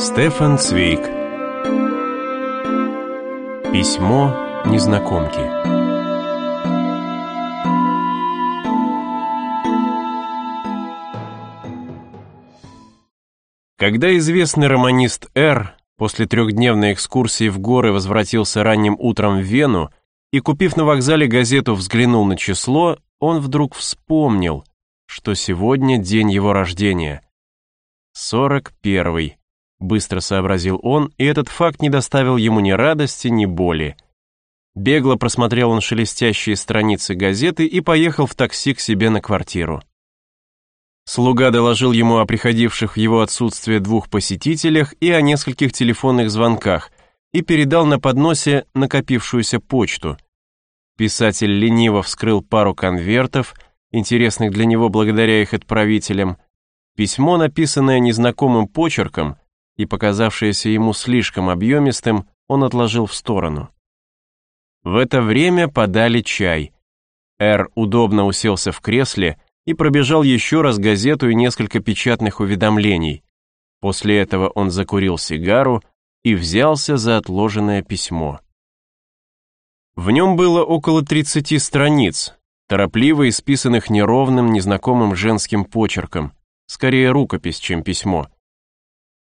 Стефан Цвейк Письмо незнакомки Когда известный романист Р. после трехдневной экскурсии в горы возвратился ранним утром в Вену и, купив на вокзале газету, взглянул на число, он вдруг вспомнил, что сегодня день его рождения. Сорок первый. Быстро сообразил он, и этот факт не доставил ему ни радости, ни боли. Бегло просмотрел он шелестящие страницы газеты и поехал в такси к себе на квартиру. Слуга доложил ему о приходивших в его отсутствие двух посетителях и о нескольких телефонных звонках и передал на подносе накопившуюся почту. Писатель лениво вскрыл пару конвертов, интересных для него благодаря их отправителям. Письмо, написанное незнакомым почерком, и показавшееся ему слишком объемистым, он отложил в сторону. В это время подали чай. Эр удобно уселся в кресле и пробежал еще раз газету и несколько печатных уведомлений. После этого он закурил сигару и взялся за отложенное письмо. В нем было около 30 страниц, торопливо исписанных неровным, незнакомым женским почерком, скорее рукопись, чем письмо.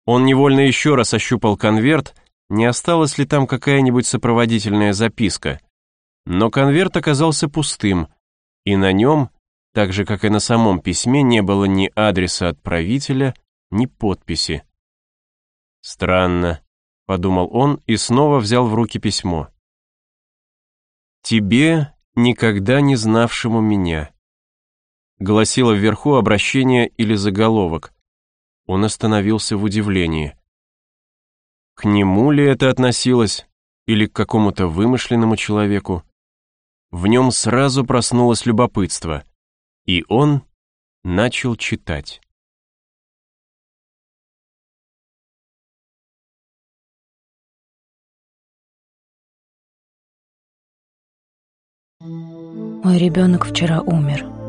Он невольно еще раз ощупал конверт, не осталась ли там какая-нибудь сопроводительная записка. Но конверт оказался пустым, и на нем, так же как и на самом письме, не было ни адреса отправителя, ни подписи. «Странно», — подумал он и снова взял в руки письмо. «Тебе, никогда не знавшему меня», — гласило вверху обращение или заголовок. Он остановился в удивлении. К нему ли это относилось, или к какому-то вымышленному человеку? В нем сразу проснулось любопытство, и он начал читать. Мой ребенок вчера умер.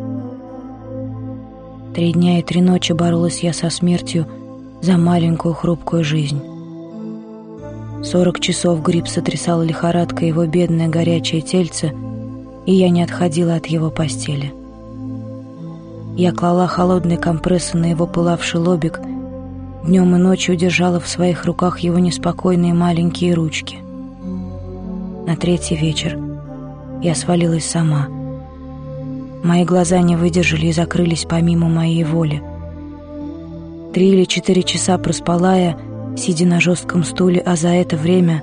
Три дня и три ночи боролась я со смертью за маленькую хрупкую жизнь. Сорок часов грипп сотрясал лихорадка его бедное горячее тельце, и я не отходила от его постели. Я клала холодные компрессы на его пылавший лобик, днем и ночью держала в своих руках его неспокойные маленькие ручки. На третий вечер я свалилась сама — Мои глаза не выдержали и закрылись помимо моей воли. Три или четыре часа проспала я, сидя на жестком стуле, а за это время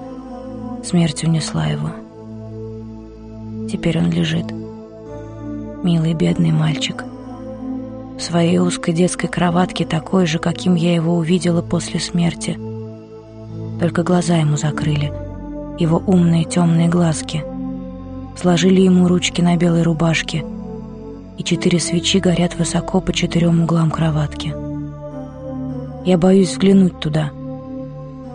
смерть унесла его. Теперь он лежит. Милый бедный мальчик. В своей узкой детской кроватке такой же, каким я его увидела после смерти. Только глаза ему закрыли, его умные темные глазки. Сложили ему ручки на белой рубашке — и четыре свечи горят высоко по четырем углам кроватки. Я боюсь взглянуть туда.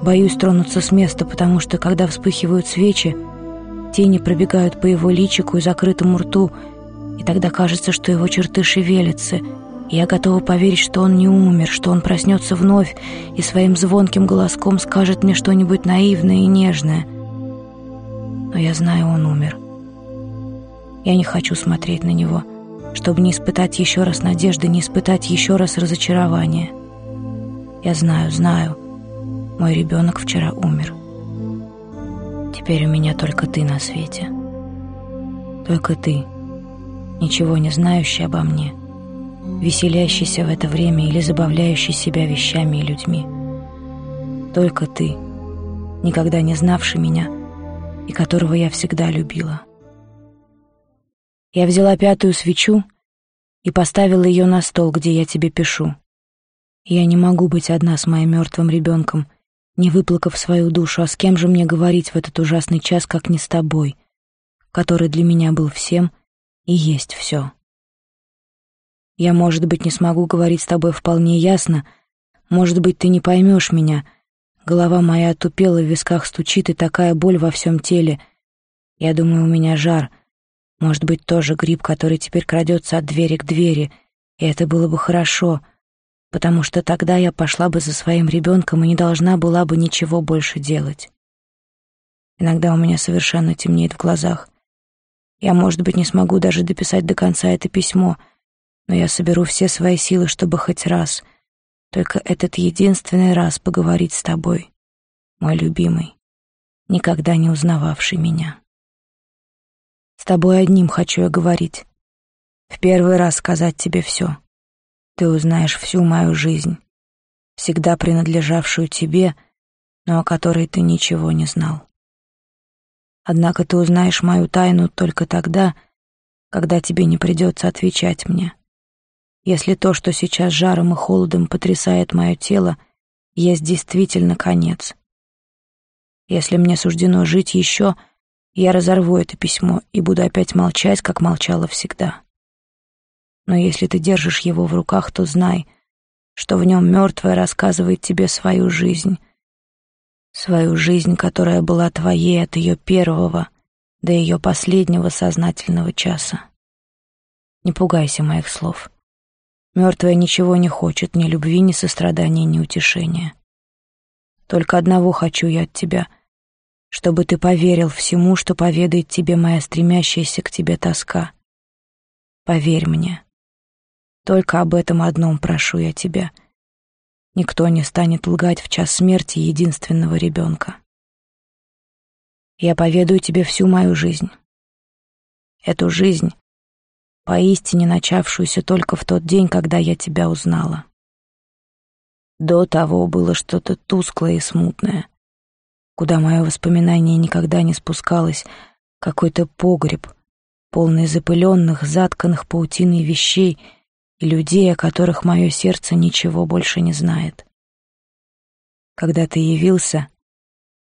Боюсь тронуться с места, потому что, когда вспыхивают свечи, тени пробегают по его личику и закрытому рту, и тогда кажется, что его черты шевелятся, и я готова поверить, что он не умер, что он проснется вновь и своим звонким голоском скажет мне что-нибудь наивное и нежное. Но я знаю, он умер. Я не хочу смотреть на него — чтобы не испытать еще раз надежды, не испытать еще раз разочарования. Я знаю, знаю, мой ребенок вчера умер. Теперь у меня только ты на свете. Только ты, ничего не знающий обо мне, веселящийся в это время или забавляющий себя вещами и людьми. Только ты, никогда не знавший меня и которого я всегда любила. Я взяла пятую свечу и поставила ее на стол, где я тебе пишу. Я не могу быть одна с моим мертвым ребенком, не выплакав свою душу, а с кем же мне говорить в этот ужасный час, как не с тобой, который для меня был всем и есть все. Я, может быть, не смогу говорить с тобой вполне ясно, может быть, ты не поймешь меня. Голова моя отупела, в висках стучит, и такая боль во всем теле. Я думаю, у меня жар — может быть, тоже гриб, который теперь крадется от двери к двери, и это было бы хорошо, потому что тогда я пошла бы за своим ребенком и не должна была бы ничего больше делать. Иногда у меня совершенно темнеет в глазах. Я, может быть, не смогу даже дописать до конца это письмо, но я соберу все свои силы, чтобы хоть раз, только этот единственный раз поговорить с тобой, мой любимый, никогда не узнававший меня. С тобой одним хочу я говорить, в первый раз сказать тебе все. Ты узнаешь всю мою жизнь, всегда принадлежавшую тебе, но о которой ты ничего не знал. Однако ты узнаешь мою тайну только тогда, когда тебе не придется отвечать мне. Если то, что сейчас жаром и холодом потрясает мое тело, есть действительно конец. Если мне суждено жить еще, я разорву это письмо и буду опять молчать, как молчала всегда. Но если ты держишь его в руках, то знай, что в нем мертвая рассказывает тебе свою жизнь. Свою жизнь, которая была твоей от ее первого до ее последнего сознательного часа. Не пугайся моих слов. Мертвая ничего не хочет, ни любви, ни сострадания, ни утешения. Только одного хочу я от тебя, чтобы ты поверил всему, что поведает тебе моя стремящаяся к тебе тоска. Поверь мне. Только об этом одном прошу я тебя. Никто не станет лгать в час смерти единственного ребенка. Я поведаю тебе всю мою жизнь. Эту жизнь, поистине начавшуюся только в тот день, когда я тебя узнала. До того было что-то тусклое и смутное, куда мое воспоминание никогда не спускалось, какой-то погреб, полный запыленных, затканных паутиной вещей — и людей, о которых мое сердце ничего больше не знает. Когда ты явился,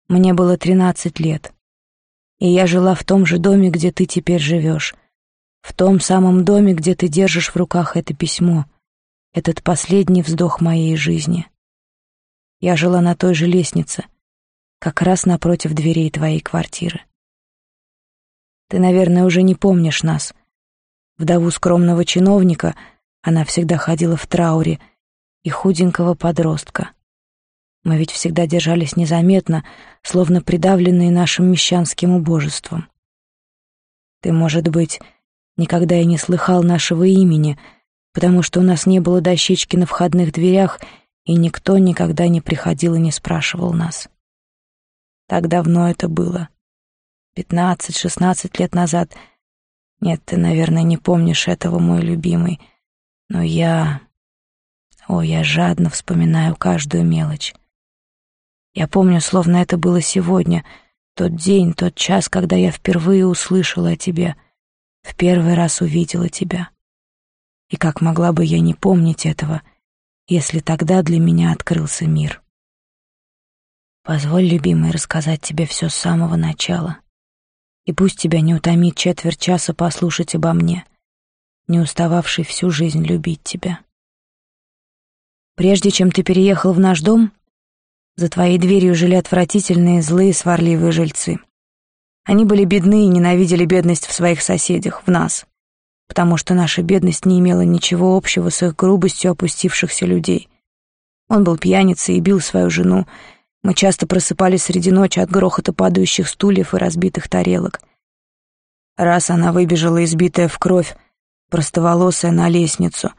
мне было тринадцать лет, и я жила в том же доме, где ты теперь живешь, в том самом доме, где ты держишь в руках это письмо, этот последний вздох моей жизни. Я жила на той же лестнице, как раз напротив дверей твоей квартиры. Ты, наверное, уже не помнишь нас, вдову скромного чиновника — она всегда ходила в трауре и худенького подростка. Мы ведь всегда держались незаметно, словно придавленные нашим мещанским убожеством. Ты, может быть, никогда и не слыхал нашего имени, потому что у нас не было дощечки на входных дверях, и никто никогда не приходил и не спрашивал нас. Так давно это было. Пятнадцать-шестнадцать лет назад. Нет, ты, наверное, не помнишь этого, мой любимый — но я... О, я жадно вспоминаю каждую мелочь. Я помню, словно это было сегодня, тот день, тот час, когда я впервые услышала о тебе, в первый раз увидела тебя. И как могла бы я не помнить этого, если тогда для меня открылся мир? Позволь, любимый, рассказать тебе все с самого начала. И пусть тебя не утомит четверть часа послушать обо мне — не устававший всю жизнь любить тебя. Прежде чем ты переехал в наш дом, за твоей дверью жили отвратительные, злые, сварливые жильцы. Они были бедны и ненавидели бедность в своих соседях, в нас, потому что наша бедность не имела ничего общего с их грубостью опустившихся людей. Он был пьяницей и бил свою жену. Мы часто просыпались среди ночи от грохота падающих стульев и разбитых тарелок. Раз она выбежала избитая в кровь, простоволосая, на лестницу.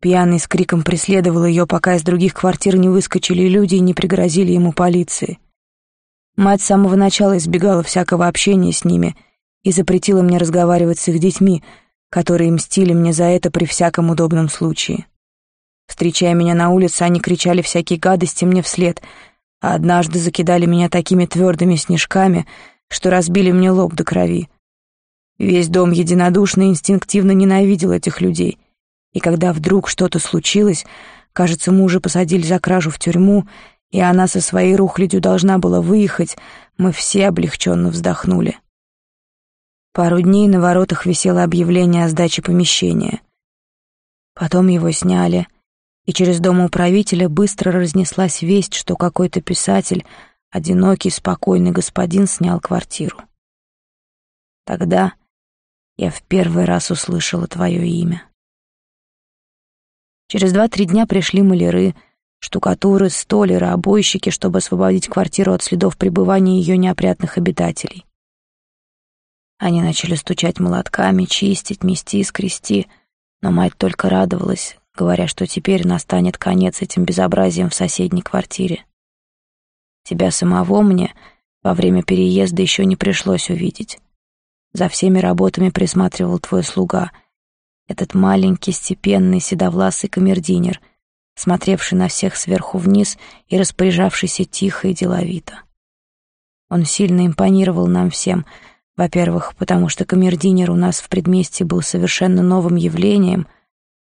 Пьяный с криком преследовал ее, пока из других квартир не выскочили люди и не пригрозили ему полиции. Мать с самого начала избегала всякого общения с ними и запретила мне разговаривать с их детьми, которые мстили мне за это при всяком удобном случае. Встречая меня на улице, они кричали всякие гадости мне вслед, однажды закидали меня такими твердыми снежками, что разбили мне лоб до крови. Весь дом единодушно и инстинктивно ненавидел этих людей. И когда вдруг что-то случилось, кажется, мужа посадили за кражу в тюрьму, и она со своей рухлядью должна была выехать, мы все облегченно вздохнули. Пару дней на воротах висело объявление о сдаче помещения. Потом его сняли, и через дом управителя быстро разнеслась весть, что какой-то писатель, одинокий, спокойный господин, снял квартиру. Тогда я в первый раз услышала твое имя. Через два-три дня пришли маляры, штукатуры, столеры, обойщики, чтобы освободить квартиру от следов пребывания ее неопрятных обитателей. Они начали стучать молотками, чистить, мести, скрести, но мать только радовалась, говоря, что теперь настанет конец этим безобразием в соседней квартире. Тебя самого мне во время переезда еще не пришлось увидеть. За всеми работами присматривал твой слуга, этот маленький, степенный, седовласый камердинер, смотревший на всех сверху вниз и распоряжавшийся тихо и деловито. Он сильно импонировал нам всем — во-первых, потому что камердинер у нас в предместье был совершенно новым явлением,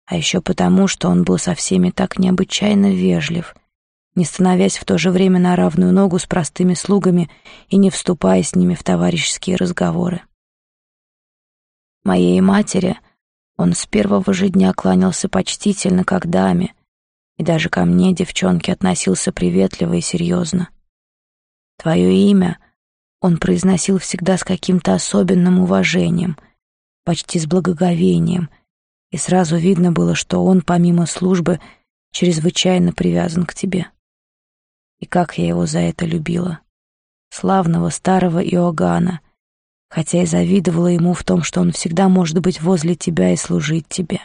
а еще потому, что он был со всеми так необычайно вежлив, не становясь в то же время на равную ногу с простыми слугами и не вступая с ними в товарищеские разговоры. Моей матери он с первого же дня кланялся почтительно, как даме, и даже ко мне, девчонке, относился приветливо и серьезно. Твое имя — он произносил всегда с каким-то особенным уважением, почти с благоговением, и сразу видно было, что он, помимо службы, чрезвычайно привязан к тебе. И как я его за это любила. Славного старого Иоганна, хотя и завидовала ему в том, что он всегда может быть возле тебя и служить тебе.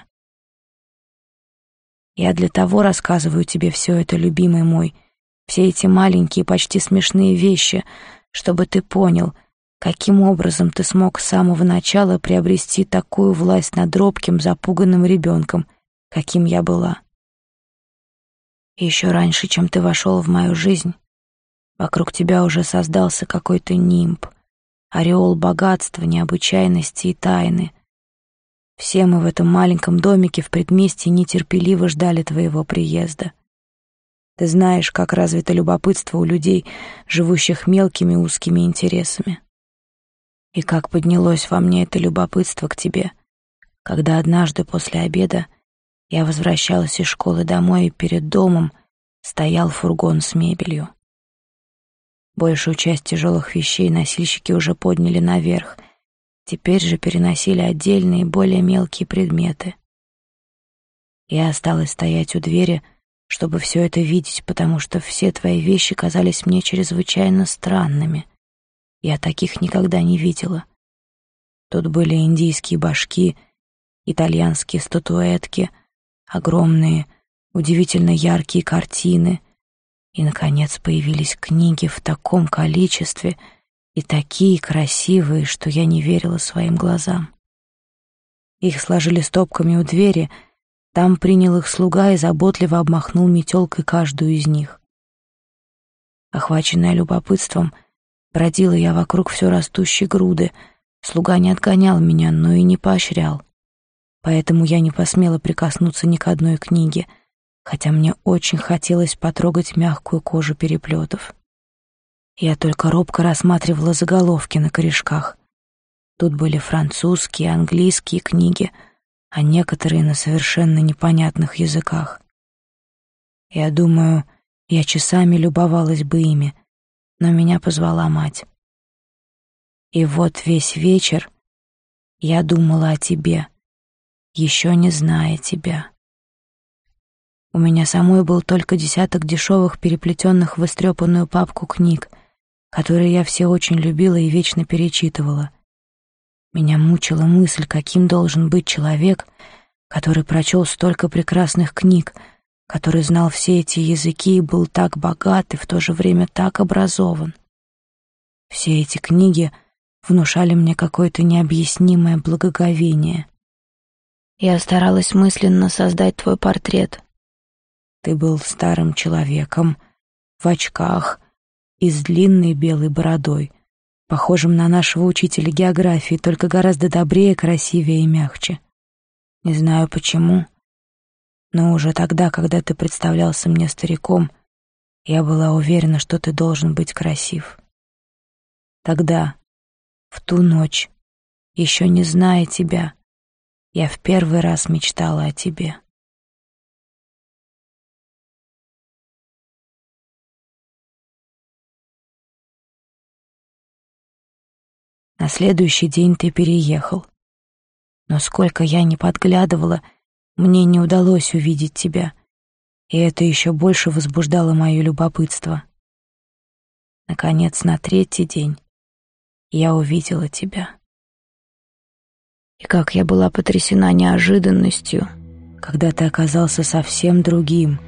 Я для того рассказываю тебе все это, любимый мой, все эти маленькие, почти смешные вещи — чтобы ты понял, каким образом ты смог с самого начала приобрести такую власть над робким, запуганным ребенком, каким я была. Еще раньше, чем ты вошел в мою жизнь, вокруг тебя уже создался какой-то нимб, ореол богатства, необычайности и тайны. Все мы в этом маленьком домике в предместье нетерпеливо ждали твоего приезда. Ты знаешь, как развито любопытство у людей, живущих мелкими узкими интересами. И как поднялось во мне это любопытство к тебе, когда однажды после обеда я возвращалась из школы домой, и перед домом стоял фургон с мебелью. Большую часть тяжелых вещей носильщики уже подняли наверх, теперь же переносили отдельные, более мелкие предметы. Я осталась стоять у двери, чтобы все это видеть, потому что все твои вещи казались мне чрезвычайно странными. Я таких никогда не видела. Тут были индийские башки, итальянские статуэтки, огромные, удивительно яркие картины. И, наконец, появились книги в таком количестве и такие красивые, что я не верила своим глазам. Их сложили стопками у двери — там принял их слуга и заботливо обмахнул метелкой каждую из них. Охваченная любопытством, бродила я вокруг все растущей груды. Слуга не отгонял меня, но и не поощрял. Поэтому я не посмела прикоснуться ни к одной книге, хотя мне очень хотелось потрогать мягкую кожу переплетов. Я только робко рассматривала заголовки на корешках. Тут были французские, английские книги — а некоторые на совершенно непонятных языках. Я думаю, я часами любовалась бы ими, но меня позвала мать. И вот весь вечер я думала о тебе, еще не зная тебя. У меня самой был только десяток дешевых, переплетенных в истрепанную папку книг, которые я все очень любила и вечно перечитывала. Меня мучила мысль, каким должен быть человек, который прочел столько прекрасных книг, который знал все эти языки и был так богат и в то же время так образован. Все эти книги внушали мне какое-то необъяснимое благоговение. Я старалась мысленно создать твой портрет. Ты был старым человеком, в очках и с длинной белой бородой, похожим на нашего учителя географии, только гораздо добрее, красивее и мягче. Не знаю почему, но уже тогда, когда ты представлялся мне стариком, я была уверена, что ты должен быть красив. Тогда, в ту ночь, еще не зная тебя, я в первый раз мечтала о тебе. На следующий день ты переехал. Но сколько я не подглядывала, Мне не удалось увидеть тебя, и это еще больше возбуждало мое любопытство. Наконец, на третий день я увидела тебя. И как я была потрясена неожиданностью, когда ты оказался совсем другим,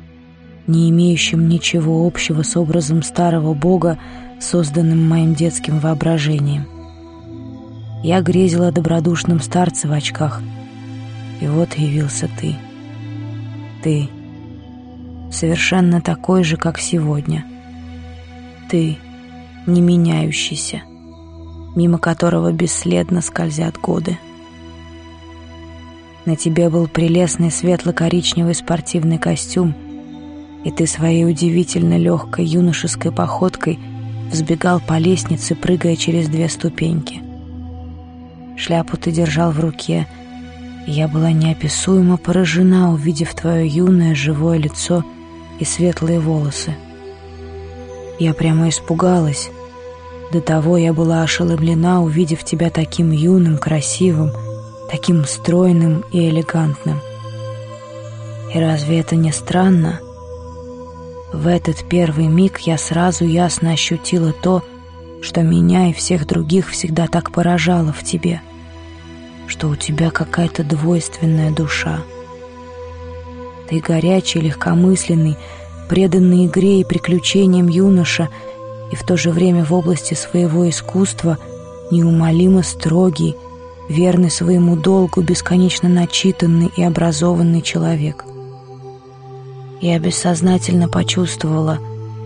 не имеющим ничего общего с образом старого бога, созданным моим детским воображением. Я грезила о добродушном старце в очках, и вот явился ты. Ты совершенно такой же, как сегодня. Ты не меняющийся, мимо которого бесследно скользят годы. На тебе был прелестный светло-коричневый спортивный костюм, и ты своей удивительно легкой юношеской походкой взбегал по лестнице, прыгая через две ступеньки. Шляпу ты держал в руке, я была неописуемо поражена, увидев твое юное живое лицо и светлые волосы. Я прямо испугалась. До того я была ошеломлена, увидев тебя таким юным, красивым, таким стройным и элегантным. И разве это не странно? В этот первый миг я сразу ясно ощутила то, что меня и всех других всегда так поражало в тебе, что у тебя какая-то двойственная душа. Ты горячий, легкомысленный, преданный игре и приключениям юноша, и в то же время в области своего искусства неумолимо строгий, верный своему долгу, бесконечно начитанный и образованный человек. Я бессознательно почувствовала,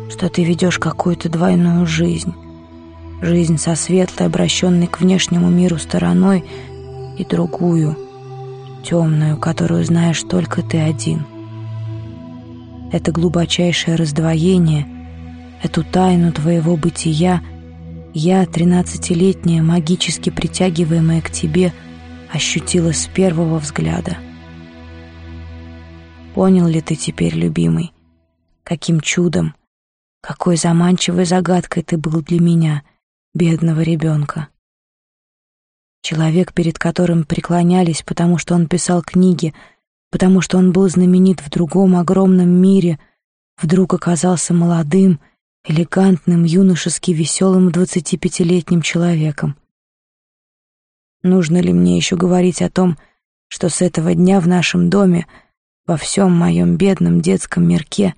что ты ведешь какую-то двойную жизнь. Жизнь со светлой, обращенной к внешнему миру стороной, и другую, темную, которую знаешь только ты один. Это глубочайшее раздвоение, эту тайну твоего бытия — я, тринадцатилетняя, магически притягиваемая к тебе, ощутила с первого взгляда. Понял ли ты теперь, любимый, каким чудом, какой заманчивой загадкой ты был для меня, бедного ребенка? Человек, перед которым преклонялись, потому что он писал книги, потому что он был знаменит в другом огромном мире, вдруг оказался молодым — элегантным, юношески веселым 25-летним человеком. Нужно ли мне еще говорить о том, что с этого дня в нашем доме, во всем моем бедном детском мирке,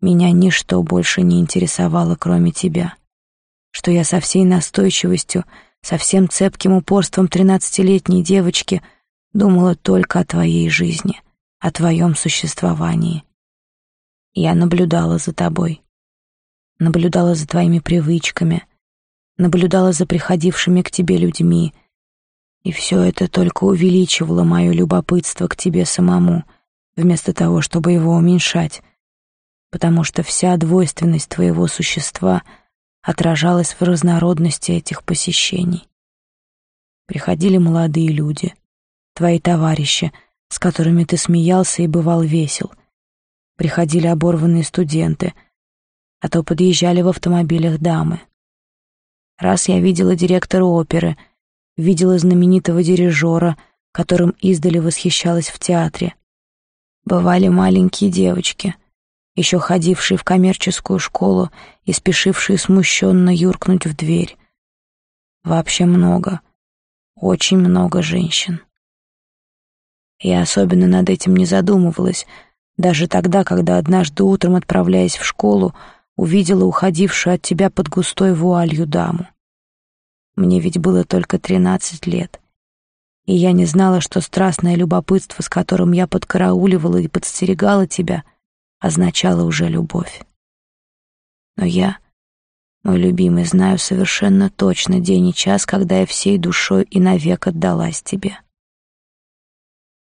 меня ничто больше не интересовало, кроме тебя, что я со всей настойчивостью, со всем цепким упорством тринадцатилетней девочки думала только о твоей жизни, о твоем существовании. Я наблюдала за тобой. Наблюдала за твоими привычками, наблюдала за приходившими к тебе людьми, и все это только увеличивало мое любопытство к тебе самому, вместо того, чтобы его уменьшать, потому что вся двойственность твоего существа отражалась в разнородности этих посещений. Приходили молодые люди, твои товарищи, с которыми ты смеялся и бывал весел. Приходили оборванные студенты — а то подъезжали в автомобилях дамы. Раз я видела директора оперы, видела знаменитого дирижера, которым издали восхищалась в театре. Бывали маленькие девочки, еще ходившие в коммерческую школу и спешившие смущенно юркнуть в дверь. Вообще много, очень много женщин. Я особенно над этим не задумывалась, даже тогда, когда однажды утром, отправляясь в школу, увидела уходившую от тебя под густой вуалью даму. Мне ведь было только тринадцать лет, и я не знала, что страстное любопытство, с которым я подкарауливала и подстерегала тебя, означало уже любовь. Но я, мой любимый, знаю совершенно точно день и час, когда я всей душой и навек отдалась тебе.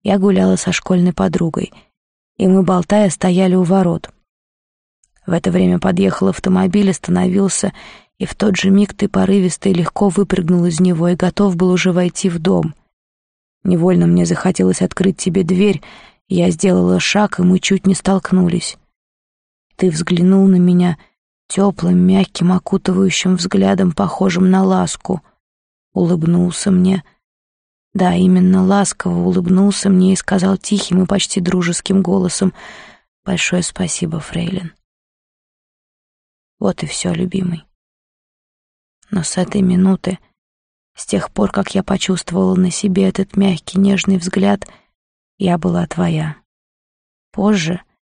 Я гуляла со школьной подругой, и мы, болтая, стояли у ворот. В это время подъехал автомобиль, остановился, и в тот же миг ты порывисто и легко выпрыгнул из него и готов был уже войти в дом. Невольно мне захотелось открыть тебе дверь, я сделала шаг, и мы чуть не столкнулись. Ты взглянул на меня теплым, мягким, окутывающим взглядом, похожим на ласку, улыбнулся мне, Да, именно ласково улыбнулся мне и сказал тихим и почти дружеским голосом «Большое спасибо, Фрейлин». Вот и все, любимый. Но с этой минуты, с тех пор, как я почувствовала на себе этот мягкий, нежный взгляд, я была твоя. Позже —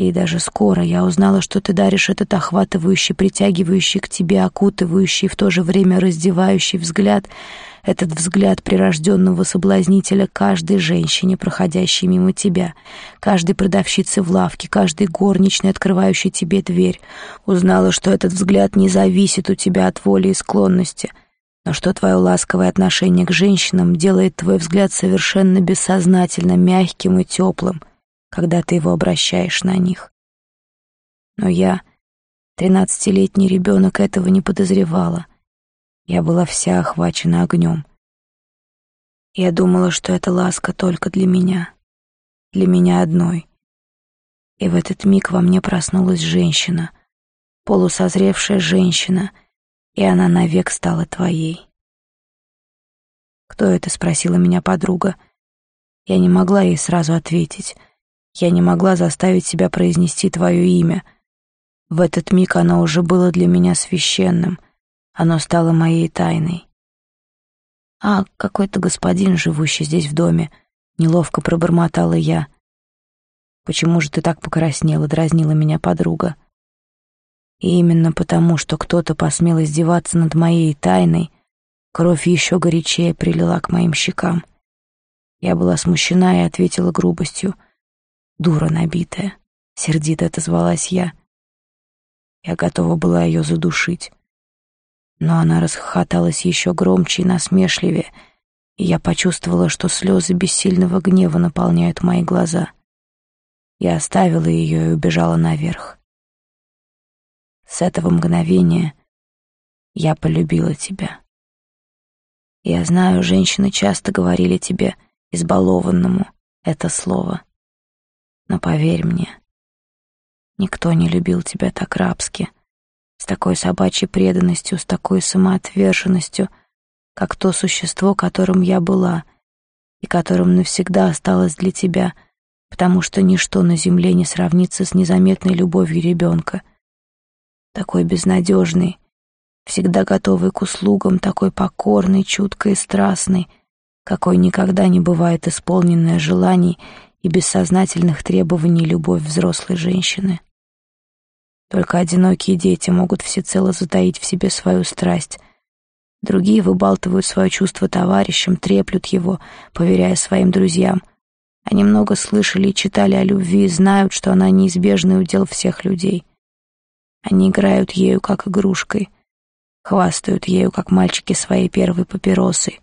и даже скоро я узнала, что ты даришь этот охватывающий, притягивающий к тебе, окутывающий, в то же время раздевающий взгляд, этот взгляд прирожденного соблазнителя каждой женщине, проходящей мимо тебя, каждой продавщице в лавке, каждой горничной, открывающей тебе дверь. Узнала, что этот взгляд не зависит у тебя от воли и склонности, но что твое ласковое отношение к женщинам делает твой взгляд совершенно бессознательно мягким и теплым, когда ты его обращаешь на них. Но я, тринадцатилетний ребенок, этого не подозревала. Я была вся охвачена огнем. Я думала, что эта ласка только для меня, для меня одной. И в этот миг во мне проснулась женщина, полусозревшая женщина, и она навек стала твоей. «Кто это?» — спросила меня подруга. Я не могла ей сразу ответить — я не могла заставить себя произнести твое имя. В этот миг оно уже было для меня священным. Оно стало моей тайной. «А, какой-то господин, живущий здесь в доме», — неловко пробормотала я. «Почему же ты так покраснела?» — дразнила меня подруга. И именно потому, что кто-то посмел издеваться над моей тайной, кровь еще горячее прилила к моим щекам. Я была смущена и ответила грубостью — Дура набитая, сердито отозвалась я. Я готова была ее задушить. Но она расхохоталась еще громче и насмешливее, и я почувствовала, что слезы бессильного гнева наполняют мои глаза. Я оставила ее и убежала наверх. С этого мгновения я полюбила тебя. Я знаю, женщины часто говорили тебе, избалованному, это слово. Но поверь мне, никто не любил тебя так рабски, с такой собачьей преданностью, с такой самоотверженностью, как то существо, которым я была и которым навсегда осталось для тебя, потому что ничто на земле не сравнится с незаметной любовью ребенка. Такой безнадежный, всегда готовый к услугам, такой покорный, чуткой и страстный, какой никогда не бывает исполненная желаний и бессознательных требований любовь взрослой женщины. Только одинокие дети могут всецело затаить в себе свою страсть. Другие выбалтывают свое чувство товарищам, треплют его, поверяя своим друзьям. Они много слышали и читали о любви и знают, что она неизбежный удел всех людей. Они играют ею, как игрушкой, хвастают ею, как мальчики своей первой папиросой.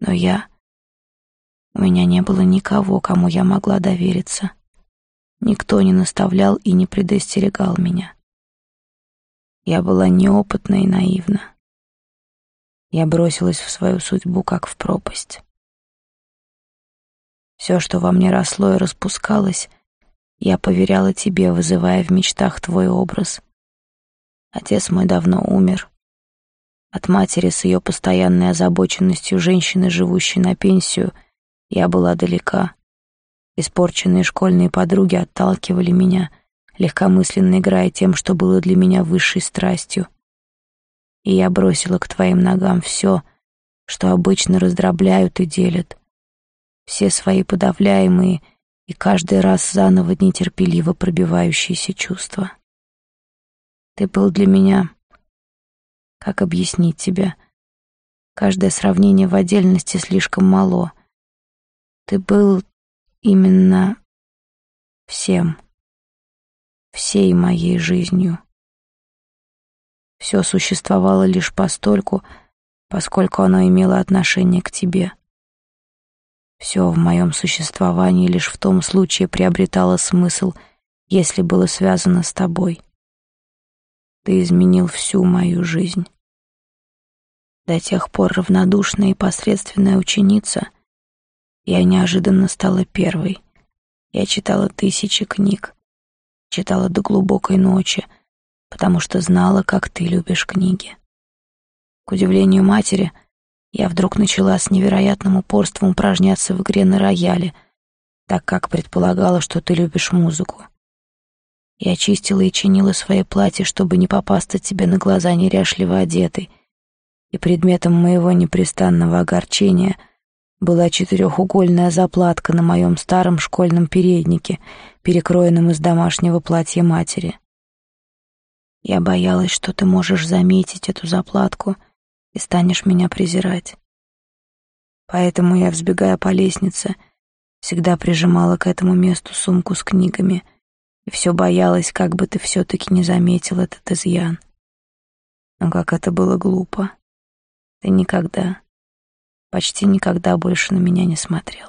Но я у меня не было никого, кому я могла довериться. Никто не наставлял и не предостерегал меня. Я была неопытна и наивна. Я бросилась в свою судьбу, как в пропасть. Все, что во мне росло и распускалось, я поверяла тебе, вызывая в мечтах твой образ. Отец мой давно умер. От матери с ее постоянной озабоченностью женщины, живущей на пенсию — я была далека. Испорченные школьные подруги отталкивали меня, легкомысленно играя тем, что было для меня высшей страстью. И я бросила к твоим ногам все, что обычно раздробляют и делят. Все свои подавляемые и каждый раз заново нетерпеливо пробивающиеся чувства. Ты был для меня... Как объяснить тебя? Каждое сравнение в отдельности слишком мало — ты был именно всем, всей моей жизнью. Все существовало лишь постольку, поскольку оно имело отношение к тебе. Все в моем существовании лишь в том случае приобретало смысл, если было связано с тобой. Ты изменил всю мою жизнь. До тех пор равнодушная и посредственная ученица — я неожиданно стала первой. Я читала тысячи книг, читала до глубокой ночи, потому что знала, как ты любишь книги. К удивлению матери, Я вдруг начала с невероятным упорством упражняться в игре на рояле, так как предполагала, что ты любишь музыку. Я чистила и чинила свои платья, чтобы не попасться тебе на глаза неряшливо одетой, и предметом моего непрестанного огорчения была четырехугольная заплатка на моем старом школьном переднике, перекроенном из домашнего платья матери. Я боялась, что ты можешь заметить эту заплатку и станешь меня презирать. Поэтому я, взбегая по лестнице, всегда прижимала к этому месту сумку с книгами и все боялась, как бы ты все-таки не заметил этот изъян. Но как это было глупо. Ты никогда, почти никогда больше на меня не смотрел.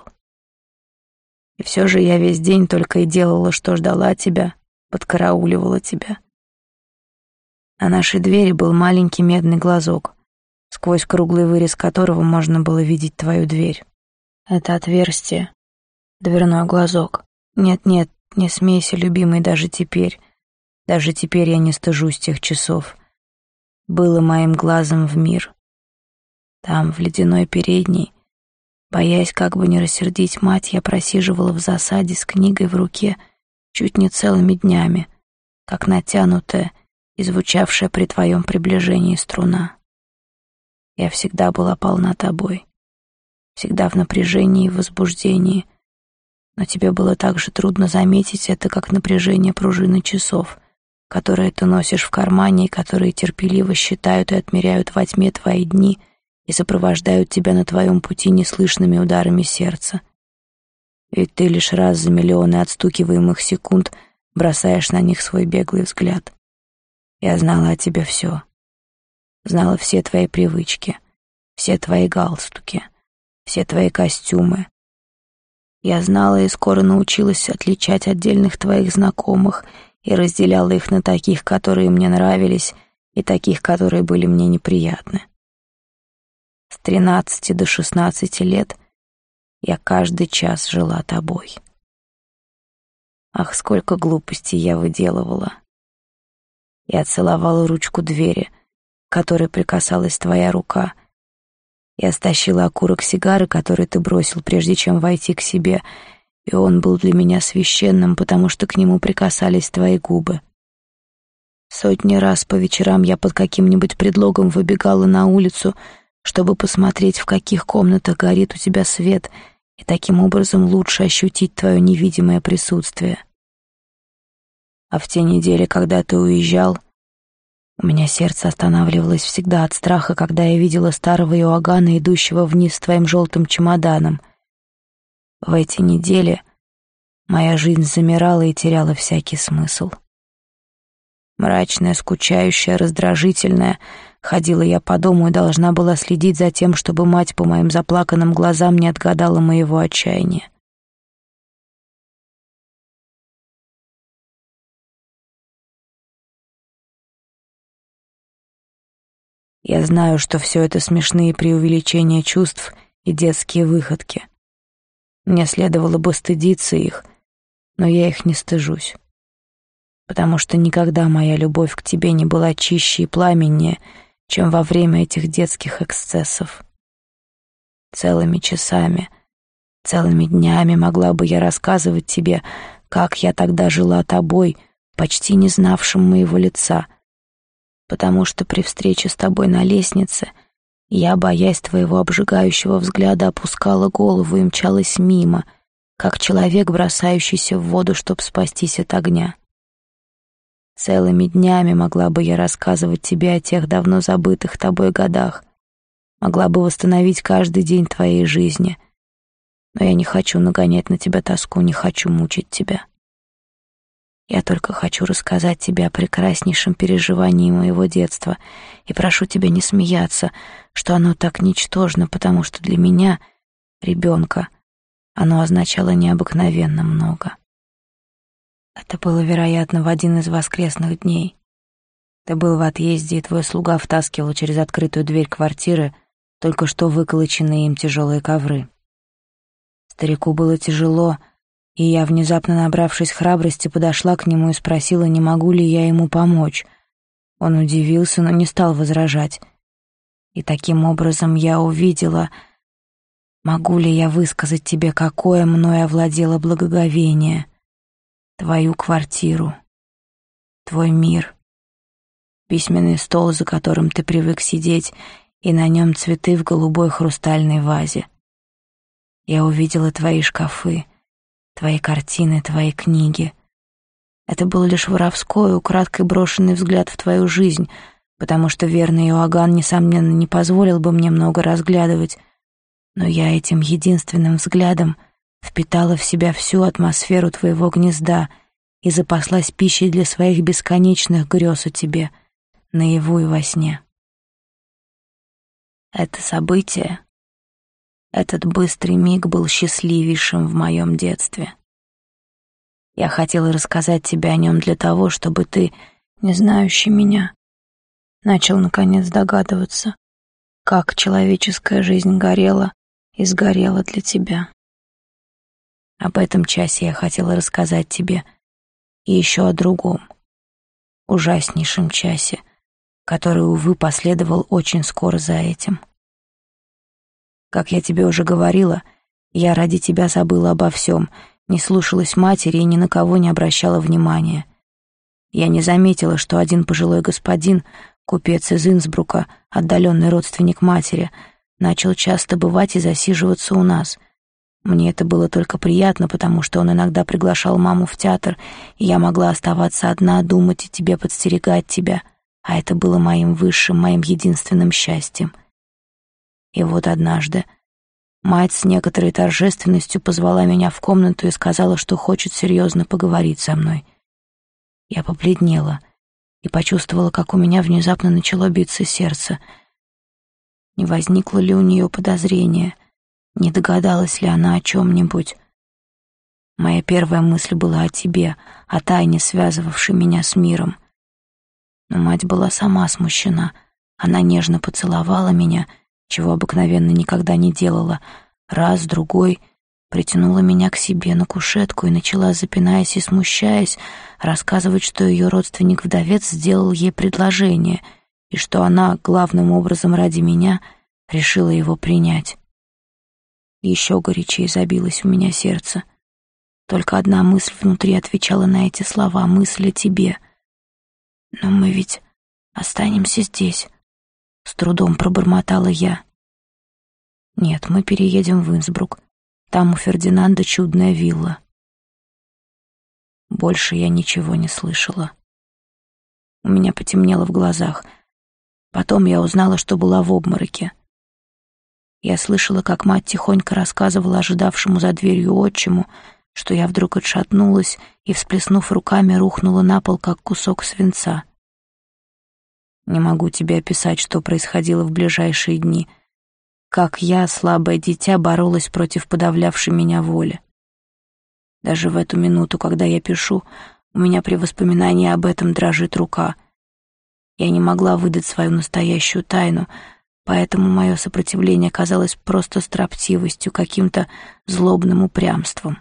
И все же я весь день только и делала, что ждала тебя, подкарауливала тебя. На нашей двери был маленький медный глазок, сквозь круглый вырез которого можно было видеть твою дверь. Это отверстие, дверной глазок. Нет-нет, не смейся, любимый, даже теперь. Даже теперь я не стыжусь тех часов. Было моим глазом в мир. Там, в ледяной передней, боясь как бы не рассердить мать, я просиживала в засаде с книгой в руке чуть не целыми днями, как натянутая и звучавшая при твоем приближении струна. Я всегда была полна тобой, всегда в напряжении и возбуждении, но тебе было так же трудно заметить это, как напряжение пружины часов, которые ты носишь в кармане и которые терпеливо считают и отмеряют во тьме твои дни — и сопровождают тебя на твоем пути неслышными ударами сердца. Ведь ты лишь раз за миллионы отстукиваемых секунд бросаешь на них свой беглый взгляд. Я знала о тебе все. Знала все твои привычки, все твои галстуки, все твои костюмы. Я знала и скоро научилась отличать отдельных твоих знакомых и разделяла их на таких, которые мне нравились, и таких, которые были мне неприятны. С тринадцати до шестнадцати лет я каждый час жила тобой. Ах, сколько глупостей я выделывала. Я целовала ручку двери, которой прикасалась твоя рука. Я стащила окурок сигары, который ты бросил, прежде чем войти к себе, и он был для меня священным, потому что к нему прикасались твои губы. Сотни раз по вечерам я под каким-нибудь предлогом выбегала на улицу, чтобы посмотреть, в каких комнатах горит у тебя свет, и таким образом лучше ощутить твое невидимое присутствие. А в те недели, когда ты уезжал, у меня сердце останавливалось всегда от страха, когда я видела старого Иоганна, идущего вниз с твоим желтым чемоданом. В эти недели моя жизнь замирала и теряла всякий смысл. Мрачная, скучающая, раздражительная — Ходила я по дому и должна была следить за тем, чтобы мать по моим заплаканным глазам не отгадала моего отчаяния. Я знаю, что все это смешные преувеличения чувств и детские выходки. Мне следовало бы стыдиться их, но я их не стыжусь. Потому что никогда моя любовь к тебе не была чище и пламеннее, чем во время этих детских эксцессов. Целыми часами, целыми днями могла бы я рассказывать тебе, как я тогда жила тобой, почти не знавшим моего лица, потому что при встрече с тобой на лестнице я, боясь твоего обжигающего взгляда, опускала голову и мчалась мимо, как человек, бросающийся в воду, чтобы спастись от огня. Целыми днями могла бы я рассказывать тебе о тех давно забытых тобой годах. Могла бы восстановить каждый день твоей жизни. Но я не хочу нагонять на тебя тоску, не хочу мучить тебя. Я только хочу рассказать тебе о прекраснейшем переживании моего детства и прошу тебя не смеяться, что оно так ничтожно, потому что для меня, ребенка, оно означало необыкновенно много. Это было, вероятно, в один из воскресных дней. Ты был в отъезде, и твой слуга втаскивал через открытую дверь квартиры только что выколоченные им тяжелые ковры. Старику было тяжело, и я, внезапно набравшись храбрости, подошла к нему и спросила, не могу ли я ему помочь. Он удивился, но не стал возражать. И таким образом я увидела, могу ли я высказать тебе, какое мною овладело благоговение, твою квартиру, твой мир, письменный стол, за которым ты привык сидеть, и на нем цветы в голубой хрустальной вазе. Я увидела твои шкафы, твои картины, твои книги. Это был лишь воровской, украдкой брошенный взгляд в твою жизнь, потому что верный Иоганн, несомненно, не позволил бы мне много разглядывать, но я этим единственным взглядом впитала в себя всю атмосферу твоего гнезда и запаслась пищей для своих бесконечных грез о тебе, наяву и во сне. Это событие, этот быстрый миг был счастливейшим в моем детстве. Я хотела рассказать тебе о нем для того, чтобы ты, не знающий меня, начал наконец догадываться, как человеческая жизнь горела и сгорела для тебя. Об этом часе я хотела рассказать тебе и еще о другом, ужаснейшем часе — который, увы, последовал очень скоро за этим. Как я тебе уже говорила, я ради тебя забыла обо всем, не слушалась матери и ни на кого не обращала внимания. Я не заметила, что один пожилой господин, купец из Инсбрука, отдаленный родственник матери, начал часто бывать и засиживаться у нас. Мне это было только приятно, потому что он иногда приглашал маму в театр, и я могла оставаться одна, думать о тебе, подстерегать тебя — а это было моим высшим, моим единственным счастьем. И вот однажды мать с некоторой торжественностью позвала меня в комнату и сказала, что хочет серьезно поговорить со мной. Я побледнела и почувствовала, как у меня внезапно начало биться сердце. Не возникло ли у нее подозрения, не догадалась ли она о чем-нибудь. Моя первая мысль была о тебе, о тайне, связывавшей меня с миром — но мать была сама смущена. Она нежно поцеловала меня, чего обыкновенно никогда не делала. Раз, другой притянула меня к себе на кушетку и начала, запинаясь и смущаясь, рассказывать, что ее родственник-вдовец сделал ей предложение и что она, главным образом ради меня, решила его принять. Еще горячее забилось у меня сердце. Только одна мысль внутри отвечала на эти слова, мысль о тебе. «Но мы ведь останемся здесь», — с трудом пробормотала я. «Нет, мы переедем в Инсбрук. Там у Фердинанда чудная вилла». Больше я ничего не слышала. У меня потемнело в глазах. Потом я узнала, что была в обмороке. Я слышала, как мать тихонько рассказывала ожидавшему за дверью отчиму, что я вдруг отшатнулась и, всплеснув руками, рухнула на пол, как кусок свинца. Не могу тебе описать, что происходило в ближайшие дни. Как я, слабое дитя, боролась против подавлявшей меня воли. Даже в эту минуту, когда я пишу, у меня при воспоминании об этом дрожит рука. Я не могла выдать свою настоящую тайну, поэтому мое сопротивление казалось просто строптивостью, каким-то злобным упрямством.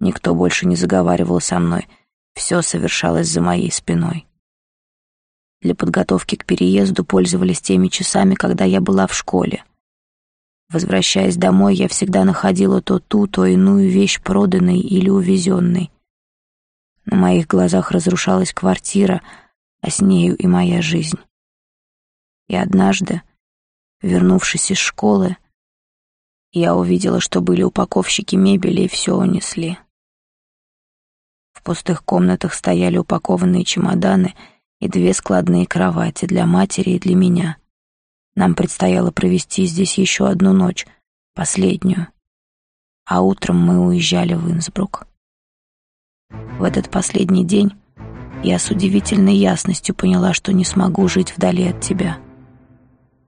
Никто больше не заговаривал со мной. Все совершалось за моей спиной. Для подготовки к переезду пользовались теми часами, когда я была в школе. Возвращаясь домой, я всегда находила то ту, то иную вещь проданной или увезенной. На моих глазах разрушалась квартира, а с нею и моя жизнь. И однажды, вернувшись из школы, я увидела, что были упаковщики мебели и все унесли. В пустых комнатах стояли упакованные чемоданы и две складные кровати для матери и для меня. Нам предстояло провести здесь еще одну ночь, последнюю. А утром мы уезжали в Инсбрук. В этот последний день я с удивительной ясностью поняла, что не смогу жить вдали от тебя.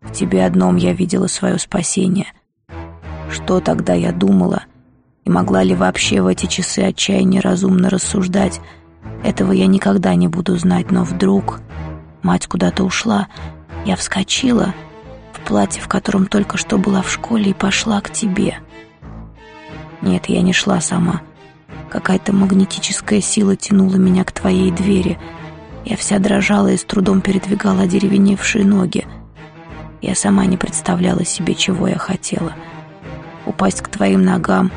В тебе одном я видела свое спасение. Что тогда я думала — и могла ли вообще в эти часы отчаяния разумно рассуждать, этого я никогда не буду знать, но вдруг мать куда-то ушла, я вскочила в платье, в котором только что была в школе, и пошла к тебе. Нет, я не шла сама. Какая-то магнетическая сила тянула меня к твоей двери. Я вся дрожала и с трудом передвигала деревеневшие ноги. Я сама не представляла себе, чего я хотела. Упасть к твоим ногам,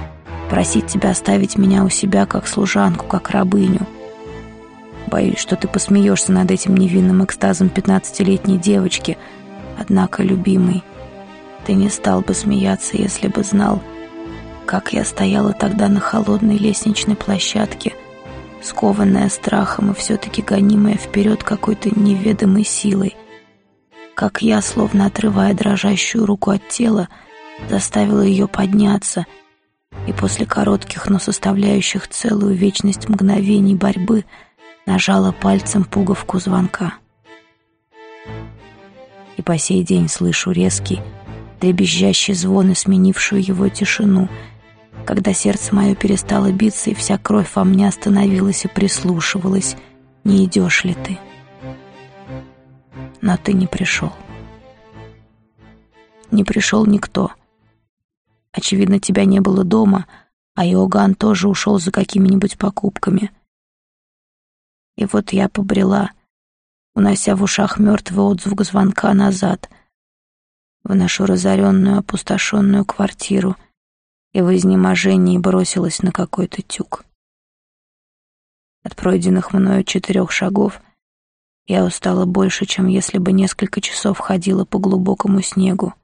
просить тебя оставить меня у себя как служанку, как рабыню. Боюсь, что ты посмеешься над этим невинным экстазом пятнадцатилетней девочки. Однако, любимый, ты не стал бы смеяться, если бы знал, как я стояла тогда на холодной лестничной площадке, скованная страхом и все-таки гонимая вперед какой-то неведомой силой. Как я, словно отрывая дрожащую руку от тела, заставила ее подняться и после коротких, но составляющих целую вечность мгновений борьбы нажала пальцем пуговку звонка. И по сей день слышу резкий, дребезжащий звон и сменившую его тишину — когда сердце мое перестало биться, и вся кровь во мне остановилась и прислушивалась, не идешь ли ты. Но ты не пришел. Не пришел никто. Очевидно, тебя не было дома, а Иоганн тоже ушел за какими-нибудь покупками. И вот я побрела, унося в ушах мертвый отзвук звонка назад, в нашу разоренную, опустошенную квартиру — и в изнеможении бросилась на какой-то тюк. От пройденных мною четырех шагов я устала больше, чем если бы несколько часов ходила по глубокому снегу.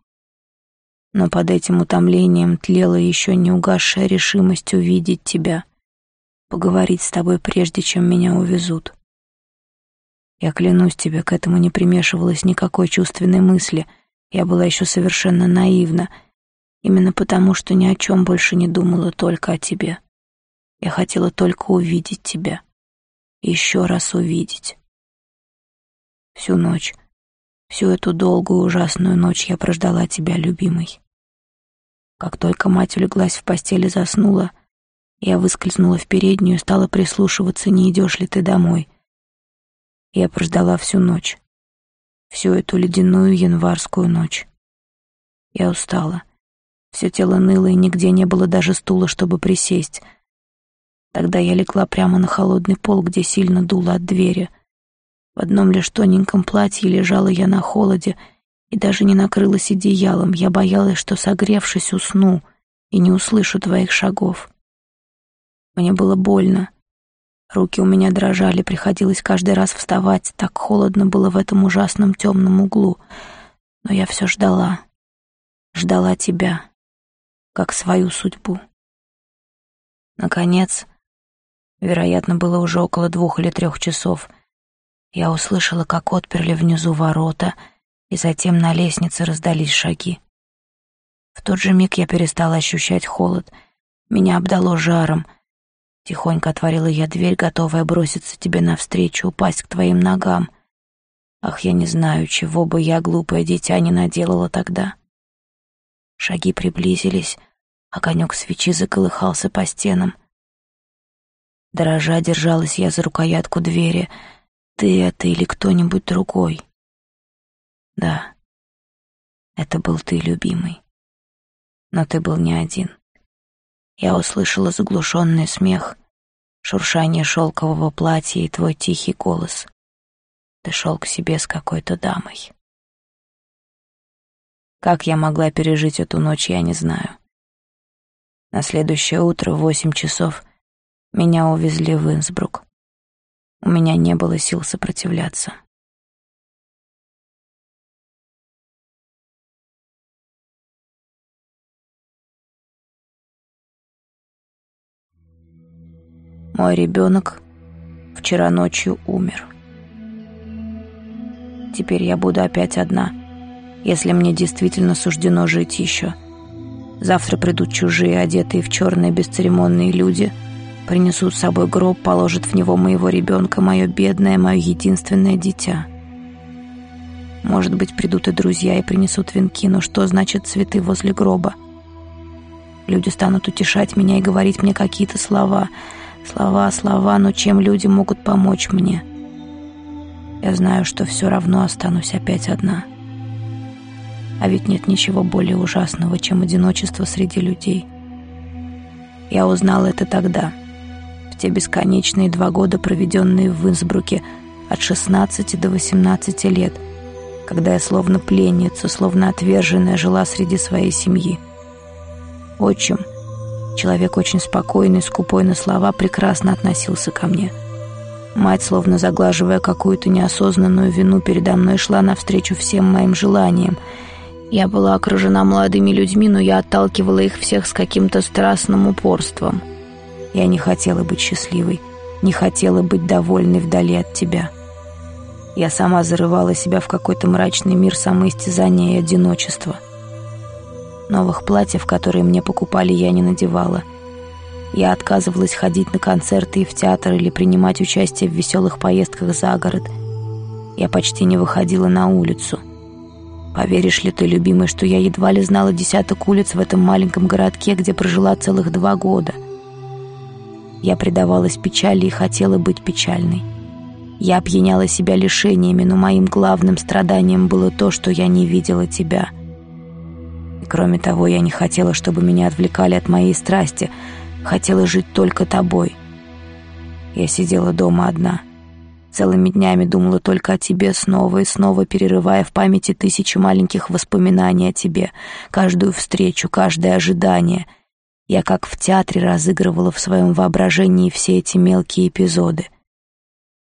Но под этим утомлением тлела еще не угасшая решимость увидеть тебя, поговорить с тобой прежде, чем меня увезут. Я клянусь тебе, к этому не примешивалось никакой чувственной мысли, я была еще совершенно наивна — Именно потому, что ни о чем больше не думала только о тебе. Я хотела только увидеть тебя. Еще раз увидеть. Всю ночь, всю эту долгую ужасную ночь я прождала тебя, любимый. Как только мать улеглась в постели заснула, я выскользнула в переднюю стала прислушиваться, не идешь ли ты домой. Я прождала всю ночь, всю эту ледяную январскую ночь. Я устала. Все тело ныло, и нигде не было даже стула, чтобы присесть. Тогда я легла прямо на холодный пол, где сильно дуло от двери. В одном лишь тоненьком платье лежала я на холоде и даже не накрылась одеялом. Я боялась, что, согревшись, усну и не услышу твоих шагов. Мне было больно. Руки у меня дрожали, приходилось каждый раз вставать. Так холодно было в этом ужасном темном углу. Но я все ждала. Ждала тебя как свою судьбу. Наконец, вероятно, было уже около двух или трех часов, я услышала, как отперли внизу ворота, и затем на лестнице раздались шаги. В тот же миг я перестала ощущать холод, меня обдало жаром. Тихонько отворила я дверь, готовая броситься тебе навстречу, упасть к твоим ногам. Ах, я не знаю, чего бы я, глупое дитя, не наделала тогда. Шаги приблизились, огонек свечи заколыхался по стенам. Дрожа держалась я за рукоятку двери. Ты это или кто-нибудь другой? Да, это был ты, любимый. Но ты был не один. Я услышала заглушенный смех, шуршание шелкового платья и твой тихий голос. Ты шел к себе с какой-то дамой. Как я могла пережить эту ночь, я не знаю. На следующее утро в восемь часов меня увезли в Инсбрук. У меня не было сил сопротивляться. Мой ребенок вчера ночью умер. Теперь я буду опять одна — если мне действительно суждено жить еще. Завтра придут чужие, одетые в черные бесцеремонные люди, принесут с собой гроб, положат в него моего ребенка, мое бедное, мое единственное дитя. Может быть, придут и друзья и принесут венки, но что значит цветы возле гроба? Люди станут утешать меня и говорить мне какие-то слова. Слова, слова, но чем люди могут помочь мне? Я знаю, что все равно останусь опять одна. А ведь нет ничего более ужасного, чем одиночество среди людей. Я узнал это тогда, в те бесконечные два года, проведенные в Инсбруке от 16 до 18 лет, когда я словно пленница, словно отверженная жила среди своей семьи. Отчим, человек очень спокойный, скупой на слова, прекрасно относился ко мне. Мать, словно заглаживая какую-то неосознанную вину, передо мной шла навстречу всем моим желаниям. Я была окружена молодыми людьми, но я отталкивала их всех с каким-то страстным упорством. Я не хотела быть счастливой, не хотела быть довольной вдали от тебя. Я сама зарывала себя в какой-то мрачный мир самоистязания и одиночества. Новых платьев, которые мне покупали, я не надевала. Я отказывалась ходить на концерты и в театр или принимать участие в веселых поездках за город. Я почти не выходила на улицу. Поверишь ли ты, любимый, что я едва ли знала десяток улиц в этом маленьком городке, где прожила целых два года? Я предавалась печали и хотела быть печальной. Я опьяняла себя лишениями, но моим главным страданием было то, что я не видела тебя. И кроме того, я не хотела, чтобы меня отвлекали от моей страсти, хотела жить только тобой. Я сидела дома одна. Целыми днями думала только о тебе снова и снова, перерывая в памяти тысячи маленьких воспоминаний о тебе, каждую встречу, каждое ожидание. Я как в театре разыгрывала в своем воображении все эти мелкие эпизоды —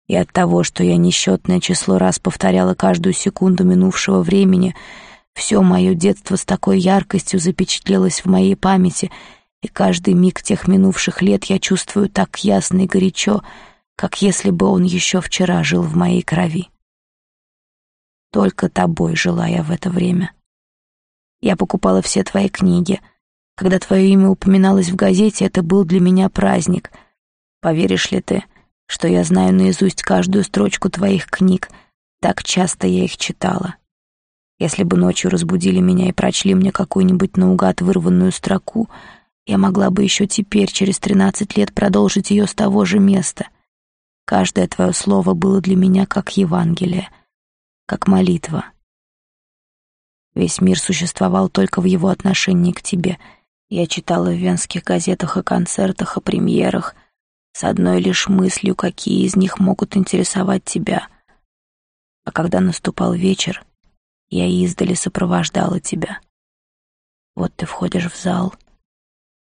и от того, что я несчетное число раз повторяла каждую секунду минувшего времени, все мое детство с такой яркостью запечатлелось в моей памяти, и каждый миг тех минувших лет я чувствую так ясно и горячо, как если бы он еще вчера жил в моей крови. Только тобой жила я в это время. Я покупала все твои книги. Когда твое имя упоминалось в газете, это был для меня праздник. Поверишь ли ты — что я знаю наизусть каждую строчку твоих книг, так часто я их читала. Если бы ночью разбудили меня и прочли мне какую-нибудь наугад вырванную строку, я могла бы еще теперь, через тринадцать лет, продолжить ее с того же места. Каждое твое слово было для меня как Евангелие, как молитва. Весь мир существовал только в его отношении к тебе. Я читала в венских газетах о концертах, о премьерах — с одной лишь мыслью, какие из них могут интересовать тебя. А когда наступал вечер, я издали сопровождала тебя. Вот ты входишь в зал,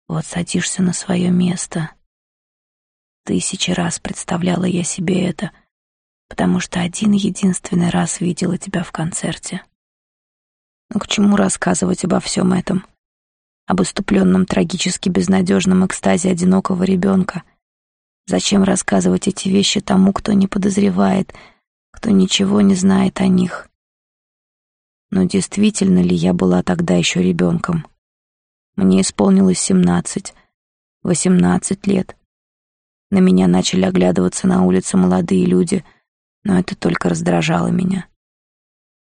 вот садишься на свое место. Тысячи раз представляла я себе это, потому что один единственный раз видела тебя в концерте. Но к чему рассказывать обо всем этом? Об иступленном трагически безнадежном экстазе одинокого ребенка — Зачем рассказывать эти вещи тому, кто не подозревает, кто ничего не знает о них? Но действительно ли я была тогда еще ребенком? Мне исполнилось семнадцать, восемнадцать лет. На меня начали оглядываться на улице молодые люди, но это только раздражало меня.